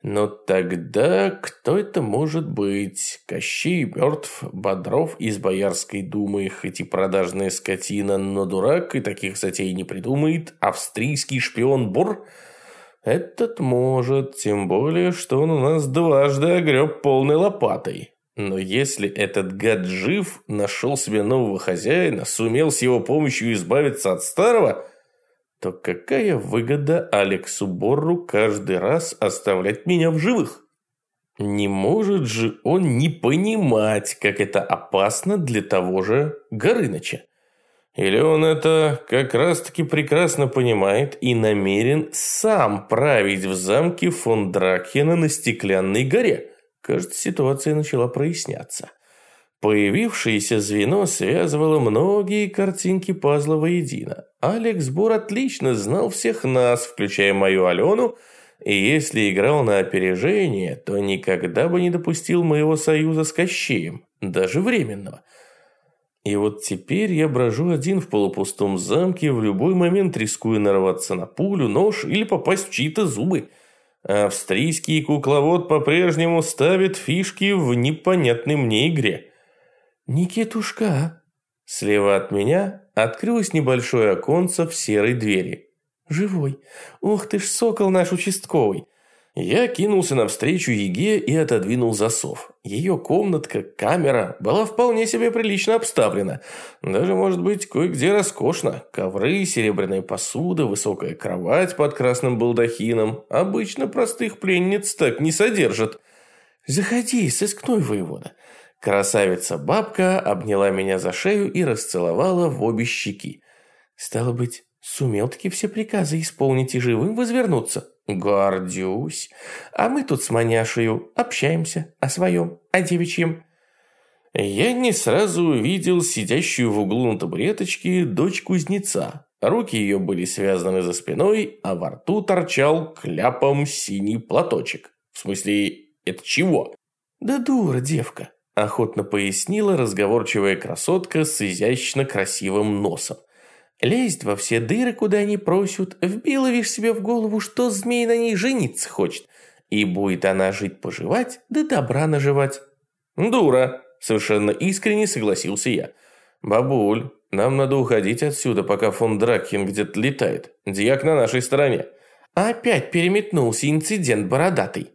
Но тогда кто это может быть? Кощей мертв, Бодров из Боярской думы, хоть и продажная скотина, но дурак и таких затей не придумает. Австрийский шпион Бур? Этот может, тем более, что он у нас дважды огреб полной лопатой. Но если этот гад жив, нашел себе нового хозяина, сумел с его помощью избавиться от старого – то какая выгода Алексу Борру каждый раз оставлять меня в живых? Не может же он не понимать, как это опасно для того же Горыныча. Или он это как раз-таки прекрасно понимает и намерен сам править в замке фон Дракхена на Стеклянной горе? Кажется, ситуация начала проясняться. Появившееся звено связывало многие картинки пазла воедино. Алекс Бур отлично знал всех нас, включая мою Алену, и если играл на опережение, то никогда бы не допустил моего союза с Кощеем, даже временного. И вот теперь я брожу один в полупустом замке, в любой момент рискуя нарваться на пулю, нож или попасть в чьи-то зубы. Австрийский кукловод по-прежнему ставит фишки в непонятной мне игре. «Никитушка!» Слева от меня открылось небольшое оконце в серой двери. «Живой! Ух ты ж, сокол наш участковый!» Я кинулся навстречу Еге и отодвинул засов. Ее комнатка, камера, была вполне себе прилично обставлена. Даже, может быть, кое-где роскошно. Ковры, серебряная посуда, высокая кровать под красным балдахином. Обычно простых пленниц так не содержат. «Заходи, сыскной воевода. Красавица-бабка обняла меня за шею и расцеловала в обе щеки. Стало быть, сумел-таки все приказы исполнить и живым возвернуться? Гордюсь. А мы тут с маняшею общаемся о своем, о девичьем. Я не сразу увидел сидящую в углу на табуреточке дочь кузнеца. Руки ее были связаны за спиной, а во рту торчал кляпом синий платочек. В смысле, это чего? Да дура девка. Охотно пояснила разговорчивая красотка с изящно красивым носом. Лезть во все дыры, куда не просят, вбила вишь себе в голову, что змей на ней жениться хочет. И будет она жить-поживать, да добра наживать. Дура, совершенно искренне согласился я. Бабуль, нам надо уходить отсюда, пока фон Дракхен где-то летает. Дьяк на нашей стороне. Опять переметнулся инцидент бородатый.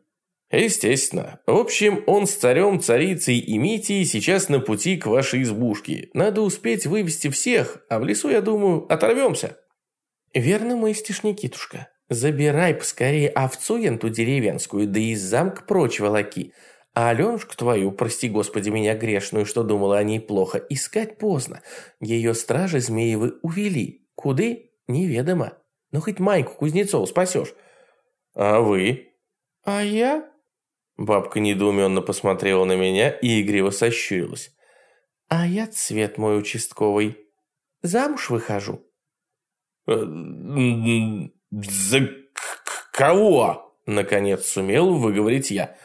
Естественно. В общем, он с царем, царицей и Митей сейчас на пути к вашей избушке. Надо успеть вывести всех, а в лесу, я думаю, оторвемся. Верно мыслишь, Никитушка. Забирай поскорее овцу янту деревенскую, да и замк прочь волоки. А Аленушку твою, прости господи меня грешную, что думала о ней плохо, искать поздно. Ее стражи Змеевы увели. Куды? Неведомо. Ну хоть Майку Кузнецову спасешь. А вы? А я? Бабка недоуменно посмотрела на меня и игриво сощурилась. «А я цвет мой участковый. Замуж выхожу». Э, «За кого?» – наконец сумел выговорить я.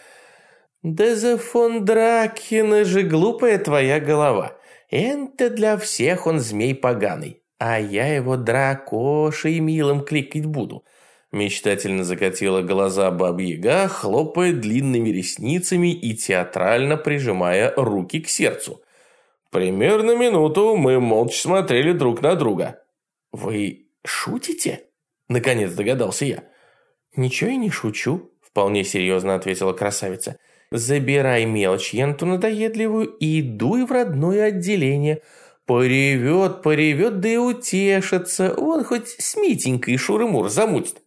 «Да за фон Дракхена же глупая твоя голова. Это для всех он змей поганый, а я его дракошей милым кликать буду. Мечтательно закатила глаза бабьяга, хлопая длинными ресницами и театрально прижимая руки к сердцу. Примерно минуту мы молча смотрели друг на друга. «Вы шутите?» Наконец догадался я. «Ничего я не шучу», вполне серьезно ответила красавица. «Забирай мелочь енту надоедливую и идуй в родное отделение. Поревет, поревет, да и утешится. Он хоть с Митенькой Шурымур замутит».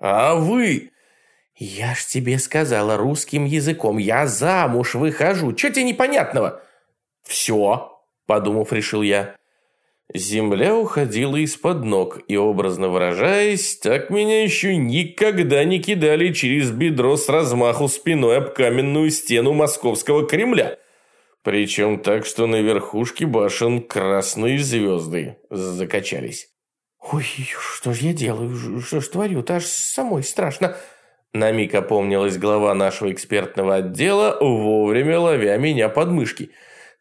«А вы?» «Я ж тебе сказала русским языком. Я замуж выхожу. Чё тебе непонятного?» «Все», – подумав, решил я. Земля уходила из-под ног, и, образно выражаясь, так меня еще никогда не кидали через бедро с размаху спиной об каменную стену московского Кремля. Причем так, что на верхушке башен красные звезды закачались. «Ой, что ж я делаю? Что ж творю-то? Аж самой страшно!» На миг опомнилась глава нашего экспертного отдела, вовремя ловя меня под мышки –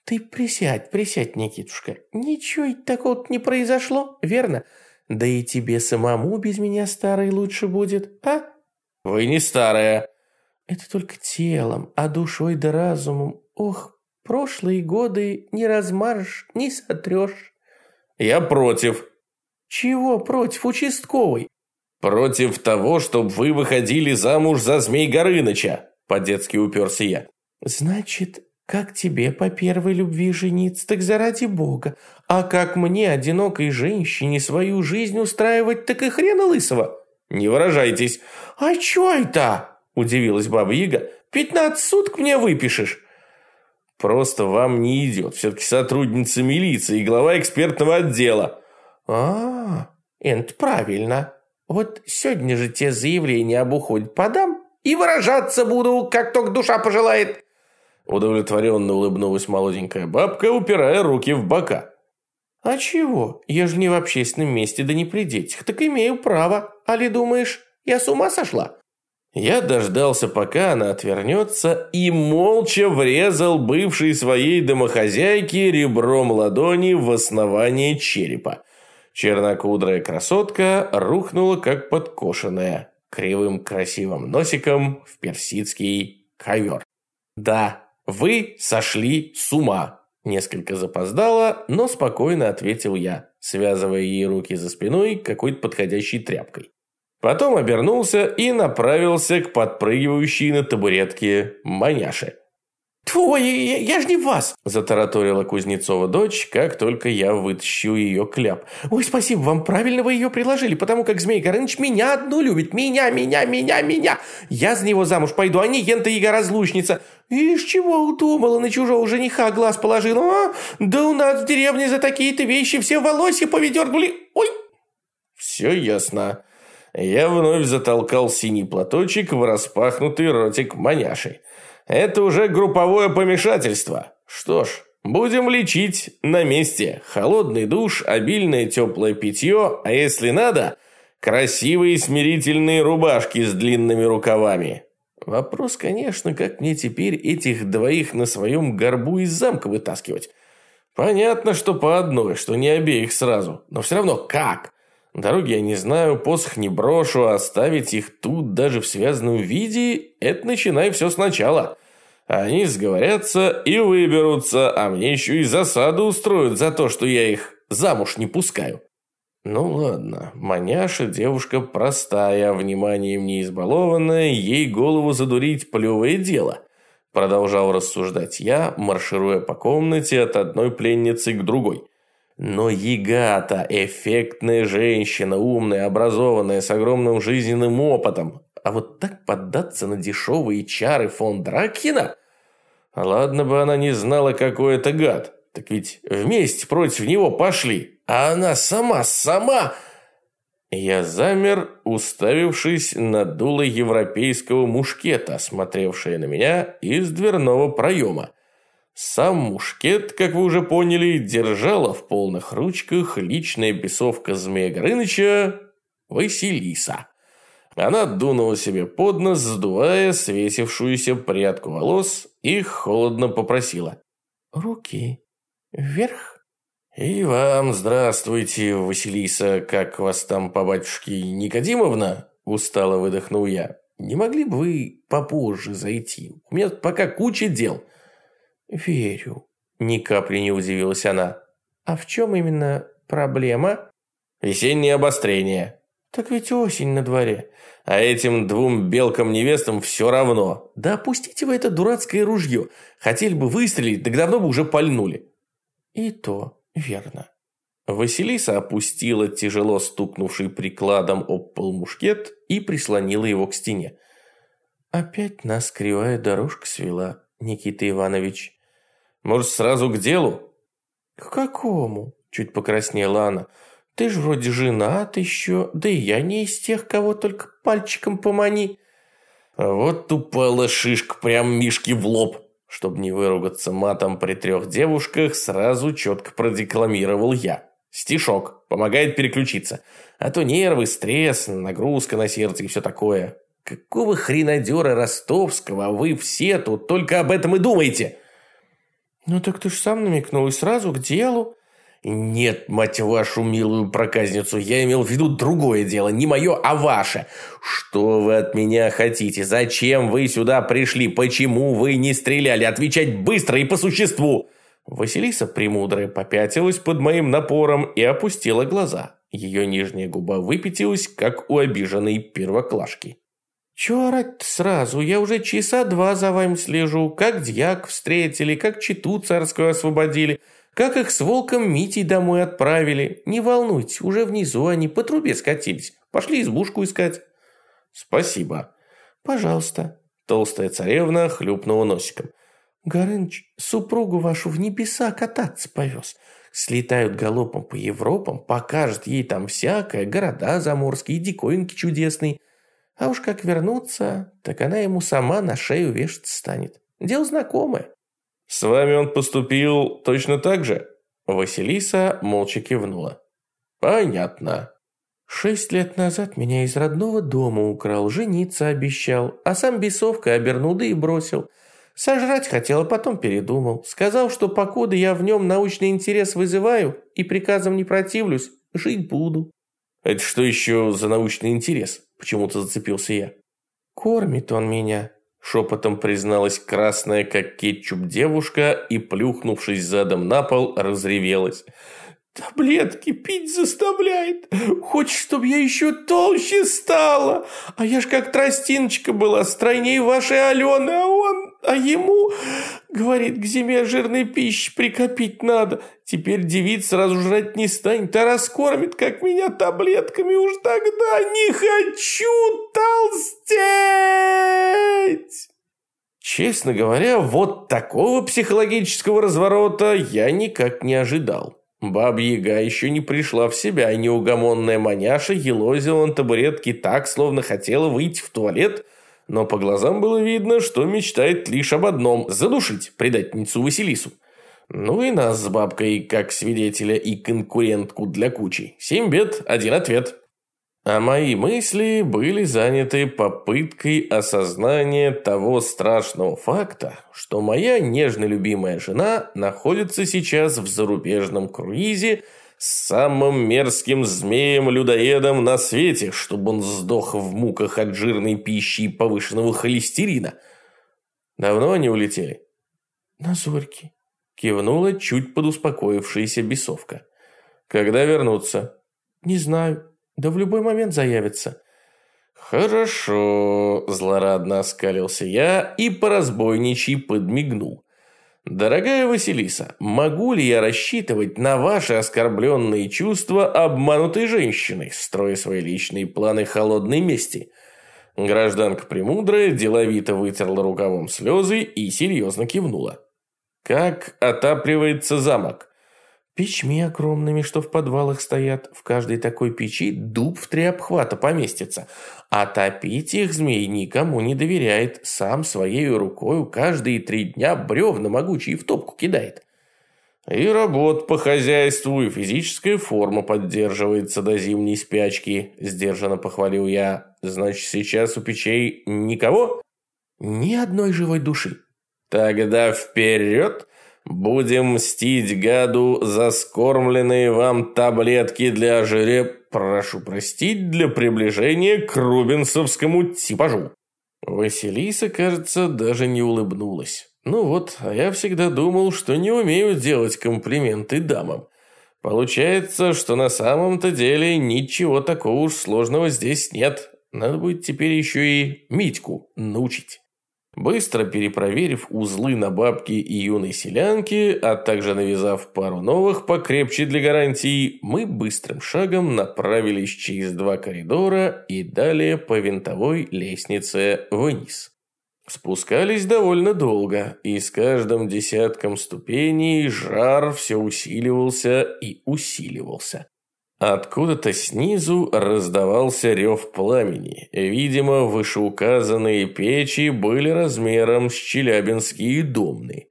«Ты присядь, присядь, Никитушка. Ничего такого не произошло, верно? Да и тебе самому без меня старой лучше будет, а?» «Вы не старая». «Это только телом, а душой да разумом. Ох, прошлые годы не размажешь, не сотрешь». «Я против». «Чего против, участковый?» «Против того, чтобы вы выходили замуж за Змей Горыныча», по-детски уперся я. «Значит, как тебе по первой любви жениться, так заради бога. А как мне, одинокой женщине, свою жизнь устраивать, так и хрена лысого. Не выражайтесь. А чё это? Удивилась баба Яга. Пятнадцать суток мне выпишешь. Просто вам не идет. Все-таки сотрудница милиции и глава экспертного отдела. А, это правильно. Вот сегодня же те заявления об уходе подам и выражаться буду, как только душа пожелает. Удовлетворенно улыбнулась молоденькая бабка, упирая руки в бока. «А чего? Я же не в общественном месте, да не при детях. Так имею право. А ли думаешь, я с ума сошла?» Я дождался, пока она отвернется, и молча врезал бывшей своей домохозяйке ребром ладони в основание черепа. Чернокудрая красотка рухнула, как подкошенная, кривым красивым носиком в персидский ковер. Да, «Вы сошли с ума!» Несколько запоздало, но спокойно ответил я, связывая ей руки за спиной какой-то подходящей тряпкой. Потом обернулся и направился к подпрыгивающей на табуретке маняше. «Ой, я, я ж не вас!» – затараторила Кузнецова дочь, как только я вытащу ее кляп. «Ой, спасибо, вам правильно вы ее приложили, потому как Змей Горыныч меня одну любит. Меня, меня, меня, меня! Я за него замуж пойду, а не ента яга разлучница. Ишь, чего удумала, на чужого жениха глаз положила, а? Да у нас в деревне за такие-то вещи все волосы поведернули. Ой!» «Все ясно». Я вновь затолкал синий платочек в распахнутый ротик маняши. Это уже групповое помешательство. Что ж, будем лечить на месте. Холодный душ, обильное теплое питье, а если надо, красивые смирительные рубашки с длинными рукавами. Вопрос, конечно, как мне теперь этих двоих на своем горбу из замка вытаскивать. Понятно, что по одной, что не обеих сразу. Но все равно как? Дороги я не знаю, посох не брошу, а оставить их тут даже в связанном виде – это начинай все сначала. Они сговорятся и выберутся, а мне еще и засаду устроят за то, что я их замуж не пускаю. Ну ладно, маняша девушка простая, вниманием не избалованная, ей голову задурить плевое дело. Продолжал рассуждать я, маршируя по комнате от одной пленницы к другой. Но Ягата – эффектная женщина, умная, образованная, с огромным жизненным опытом. А вот так поддаться на дешевые чары фон Дракхина? Ладно бы она не знала, какой это гад. Так ведь вместе против него пошли. А она сама, сама... Я замер, уставившись на дуло европейского мушкета, смотревшее на меня из дверного проема. Сам мушкет, как вы уже поняли, держала в полных ручках личная бесовка Змея Горыныча Василиса. Она дунула себе под нос, сдувая свесившуюся прядку волос, и холодно попросила. «Руки вверх». «И вам здравствуйте, Василиса, как вас там по батюшке Никодимовна?» устало выдохнул я. «Не могли бы вы попозже зайти? У меня пока куча дел». «Верю», – ни капли не удивилась она. «А в чем именно проблема?» «Весеннее обострение». «Так ведь осень на дворе». «А этим двум белкам-невестам все равно». «Да опустите вы это дурацкое ружье. Хотели бы выстрелить, так давно бы уже пальнули». «И то верно». Василиса опустила тяжело стукнувший прикладом об пол мушкет и прислонила его к стене. «Опять нас кривая дорожка свела, Никита Иванович». «Может, сразу к делу?» «К какому?» – чуть покраснела она. «Ты ж вроде женат еще, да и я не из тех, кого только пальчиком помани». «Вот тупая шишка, прям Мишки в лоб!» Чтобы не выругаться матом при трех девушках, сразу четко продекламировал я. Стишок. Помогает переключиться. А то нервы, стресс, нагрузка на сердце и все такое. Какого хренадера ростовского вы все тут только об этом и думаете? Ну так ты ж сам намекнул и сразу к делу. Нет, мать вашу милую проказницу, я имел в виду другое дело, не мое, а ваше. Что вы от меня хотите? Зачем вы сюда пришли? Почему вы не стреляли? Отвечать быстро и по существу. Василиса Премудрая попятилась под моим напором и опустила глаза. Ее нижняя губа выпятилась, как у обиженной первоклашки. «Чего орать сразу? Я уже часа два за вами слежу. Как дьяк встретили, как читу царскую освободили, как их с волком Митей домой отправили. Не волнуйтесь, уже внизу они по трубе скатились. Пошли избушку искать». «Спасибо». «Пожалуйста». Толстая царевна хлюпнула носиком. Горыныч супругу вашу в небеса кататься повез. Слетают галопом по Европам, покажет ей там всякое, города заморские, диковинки чудесные. А уж как вернуться, так она ему сама на шею вешаться станет. Дело знакомое. С вами он поступил точно так же? Василиса молча кивнула. Понятно. Шесть лет назад меня из родного дома украл, жениться обещал, а сам бесовка обернул да и бросил. Сожрать хотел, а потом передумал. Сказал, что покуда я в нем научный интерес вызываю и приказом не противлюсь, жить буду. Это что еще за научный интерес? Почему-то зацепился я. Кормит он меня. Шепотом призналась красная, как кетчуп девушка, и, плюхнувшись задом на пол, разревелась. Таблетки пить заставляет. Хочет, чтобы я еще толще стала. А я ж как тростиночка была, стройней вашей Алены, а он... А ему, говорит, к зиме жирной пищи прикопить надо. Теперь девиц сразу жрать не станет, а раскормит, как меня таблетками. Уж тогда не хочу толстеть. Честно говоря, вот такого психологического разворота я никак не ожидал. Баба-яга еще не пришла в себя, и неугомонная маняша елозила на табуретке так, словно хотела выйти в туалет, но по глазам было видно, что мечтает лишь об одном – задушить предательницу Василису. Ну и нас с бабкой, как свидетеля и конкурентку для кучи. Семь бед, один ответ. А мои мысли были заняты попыткой осознания того страшного факта, что моя нежно любимая жена находится сейчас в зарубежном круизе с самым мерзким змеем-людоедом на свете, чтобы он сдох в муках от жирной пищи и повышенного холестерина. Давно они улетели? На зорьке. Кивнула чуть подуспокоившаяся бесовка. Когда вернутся? Не знаю. Да в любой момент заявится. Хорошо, злорадно оскалился я и по разбойничьи подмигнул. Дорогая Василиса, могу ли я рассчитывать на ваши оскорбленные чувства обманутой женщины, строя свои личные планы холодной мести? Гражданка Премудрая деловито вытерла рукавом слезы и серьезно кивнула. Как отапливается замок? Печми огромными, что в подвалах стоят. В каждой такой печи дуб в три обхвата поместится. А их змей никому не доверяет. Сам своей рукой каждые три дня бревна могучие в топку кидает. И работа по хозяйству, и физическая форма поддерживается до зимней спячки, сдержанно похвалил я. Значит, сейчас у печей никого? Ни одной живой души. Тогда вперед! Будем мстить гаду за скормленные вам таблетки для жире... Прошу простить, для приближения к рубинсовскому типажу». Василиса, кажется, даже не улыбнулась. Ну вот, а я всегда думал, что не умею делать комплименты дамам. Получается, что на самом-то деле ничего такого уж сложного здесь нет. Надо будет теперь еще и Митьку научить. Быстро перепроверив узлы на бабке и юной селянке, а также навязав пару новых покрепче для гарантии, мы быстрым шагом направились через два коридора и далее по винтовой лестнице вниз. Спускались довольно долго, и с каждым десятком ступеней жар все усиливался и усиливался. Откуда-то снизу раздавался рев пламени. Видимо, вышеуказанные печи были размером с челябинские домны.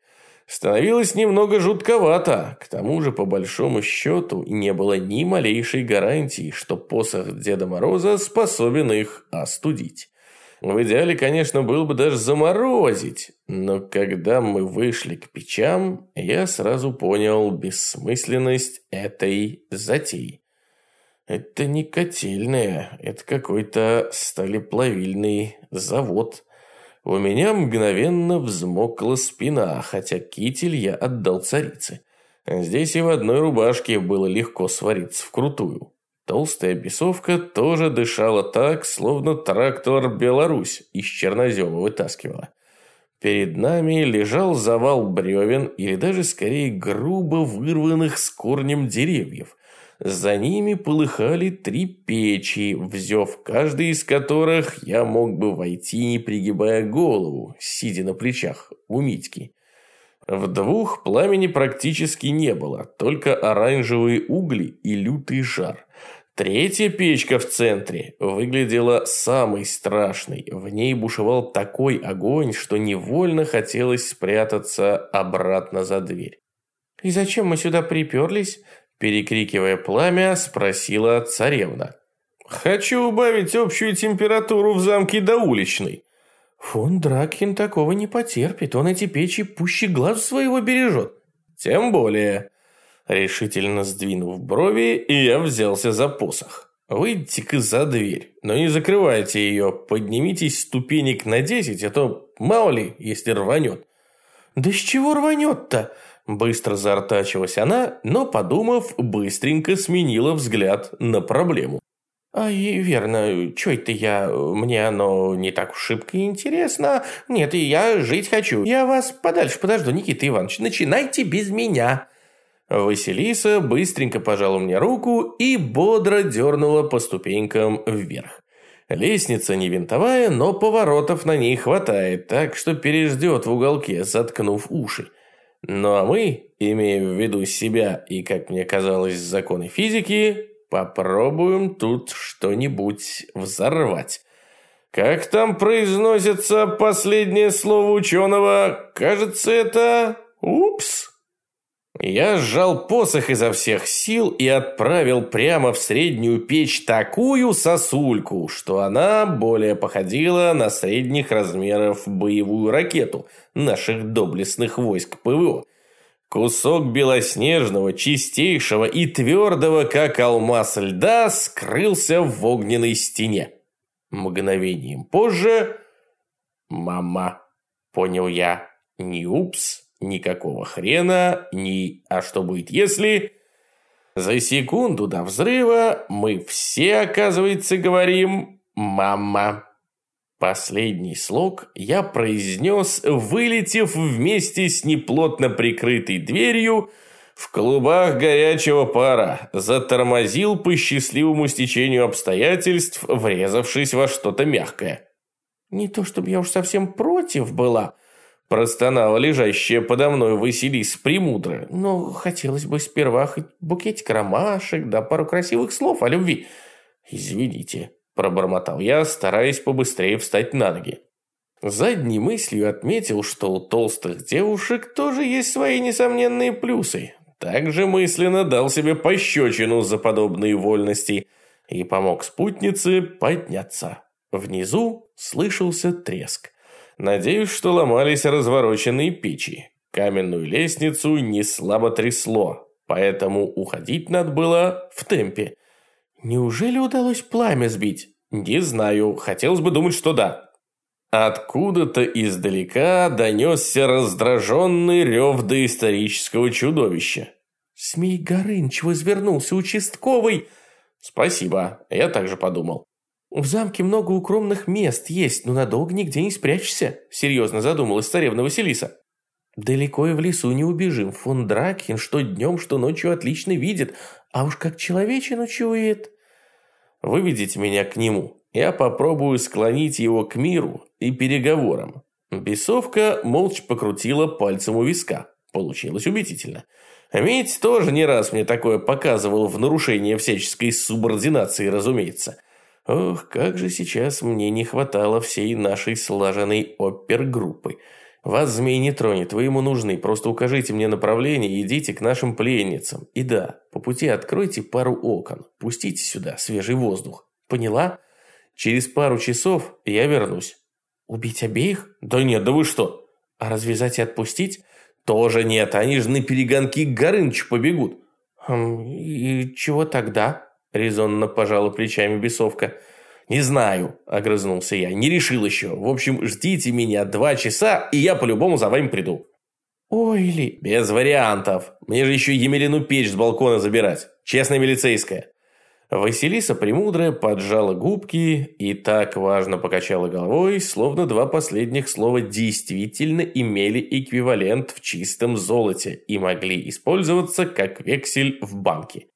Становилось немного жутковато. К тому же, по большому счету, не было ни малейшей гарантии, что посох Деда Мороза способен их остудить. В идеале, конечно, было бы даже заморозить, но когда мы вышли к печам, я сразу понял бессмысленность этой затеи. Это не котельная, это какой-то сталеплавильный завод. У меня мгновенно взмокла спина, хотя китель я отдал царице. Здесь и в одной рубашке было легко свариться вкрутую. Толстая бесовка тоже дышала так, словно трактор «Беларусь» из чернозема вытаскивала. Перед нами лежал завал бревен или даже скорее грубо вырванных с корнем деревьев. За ними полыхали три печи, взяв каждый из которых я мог бы войти, не пригибая голову, сидя на плечах у Митьки. В двух пламени практически не было, только оранжевые угли и лютый жар. Третья печка в центре выглядела самой страшной. В ней бушевал такой огонь, что невольно хотелось спрятаться обратно за дверь. «И зачем мы сюда приперлись?» Перекрикивая пламя, спросила царевна. «Хочу убавить общую температуру в замке до уличной». «Фон Дракхин такого не потерпит, он эти печи пуще глаз своего бережет». «Тем более». Решительно сдвинув брови, я взялся за посох. «Выйдите-ка за дверь, но не закрывайте ее, поднимитесь ступенек на десять, а то мало ли, если рванет». «Да с чего рванет-то?» Быстро заортачилась она, но, подумав, быстренько сменила взгляд на проблему. «А и верно, чё это я, мне оно не так уж шибко интересно. Нет, и я жить хочу. Я вас подальше подожду, Никита Иванович, начинайте без меня». Василиса быстренько пожала мне руку и бодро дернула по ступенькам вверх. Лестница не винтовая, но поворотов на ней хватает, так что переждет в уголке, заткнув уши. Ну а мы, имея в виду себя и, как мне казалось, законы физики, попробуем тут что-нибудь взорвать. Как там произносится последнее слово ученого? Кажется, это... Упс. Я сжал посох изо всех сил и отправил прямо в среднюю печь такую сосульку, что она более походила на средних размеров боевую ракету наших доблестных войск ПВО. Кусок белоснежного, чистейшего и твердого, как алмаз льда, скрылся в огненной стене. Мгновением позже... «Мама», — понял я, — «не упс». Никакого хрена, ни «а что будет если...» За секунду до взрыва мы все, оказывается, говорим «мама». Последний слог я произнес, вылетев вместе с неплотно прикрытой дверью в клубах горячего пара, затормозил по счастливому стечению обстоятельств, врезавшись во что-то мягкое. Не то чтобы я уж совсем против была, Простонала лежащая подо мной Василиса Премудра. Но хотелось бы сперва хоть букетик ромашек, да пару красивых слов о любви. Извините, пробормотал я, стараясь побыстрее встать на ноги. Задней мыслью отметил, что у толстых девушек тоже есть свои несомненные плюсы. Также мысленно дал себе пощечину за подобные вольности и помог спутнице подняться. Внизу слышался треск. Надеюсь, что ломались развороченные печи. каменную лестницу не слабо трясло, поэтому уходить надо было в темпе. Неужели удалось пламя сбить? Не знаю, хотелось бы думать, что да. Откуда-то издалека донесся раздраженный рев доисторического чудовища. «Смей Горыныч, возвернулся участковый!» «Спасибо, я также подумал». «В замке много укромных мест есть, но надолго нигде не спрячешься», серьезно задумалась царевна Василиса. «Далеко и в лесу не убежим. Фон Дракхен что днем, что ночью отлично видит, а уж как человечину чует». «Выведите меня к нему», я попробую склонить его к миру и переговорам. Бесовка молча покрутила пальцем у виска. Получилось убедительно. Ведь тоже не раз мне такое показывал в нарушение всяческой субординации, разумеется. Ох, как же сейчас мне не хватало всей нашей слаженной опергруппы. Вас змей не тронет, вы ему нужны, просто укажите мне направление и идите к нашим пленницам. И да, по пути откройте пару окон, пустите сюда свежий воздух. Поняла? Через пару часов я вернусь. Убить обеих? Да нет, да вы что? А развязать и отпустить? Тоже нет, они же на перегонки к Горынычу побегут. Хм, и чего тогда? Резонно пожала плечами бесовка. «Не знаю», – огрызнулся я, – «не решил еще. В общем, ждите меня два часа, и я по-любому за вами приду». «Ой ли...» «Без вариантов. Мне же еще Емелину печь с балкона забирать. Честная милицейская». Василиса Премудрая поджала губки и так важно покачала головой, словно два последних слова действительно имели эквивалент в чистом золоте и могли использоваться как вексель в банке.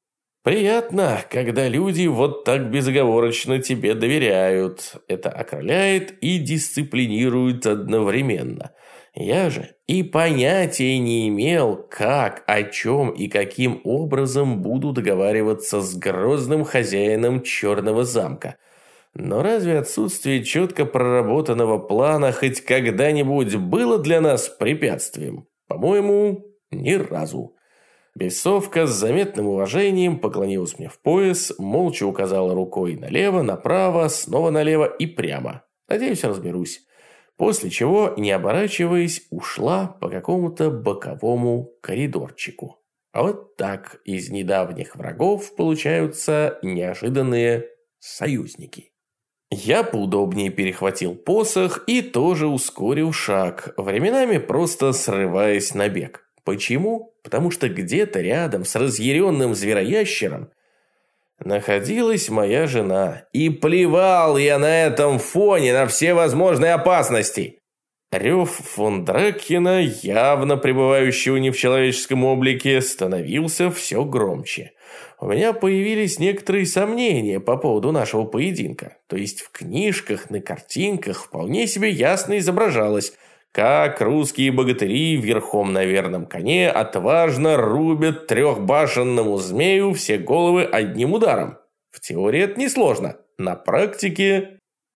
Приятно, когда люди вот так безоговорочно тебе доверяют. Это окрыляет и дисциплинирует одновременно – я же и понятия не имел, как, о чем и каким образом буду договариваться с грозным хозяином Черного замка. Но разве отсутствие четко проработанного плана хоть когда-нибудь было для нас препятствием? По-моему, ни разу. Бесовка с заметным уважением поклонилась мне в пояс, молча указала рукой налево, направо, снова налево и прямо. Надеюсь, разберусь после чего, не оборачиваясь, ушла по какому-то боковому коридорчику. А вот так из недавних врагов получаются неожиданные союзники. Я поудобнее перехватил посох и тоже ускорил шаг, временами просто срываясь на бег. Почему? Потому что где-то рядом с разъяренным звероящером – находилась моя жена. И плевал я на этом фоне на все возможные опасности. Рев фон Драккена, явно пребывающего не в человеческом облике, становился все громче. У меня появились некоторые сомнения по поводу нашего поединка. То есть в книжках, на картинках вполне себе ясно изображалось – как русские богатыри верхом на верном коне отважно рубят трехбашенному змею все головы одним ударом. В теории это несложно, на практике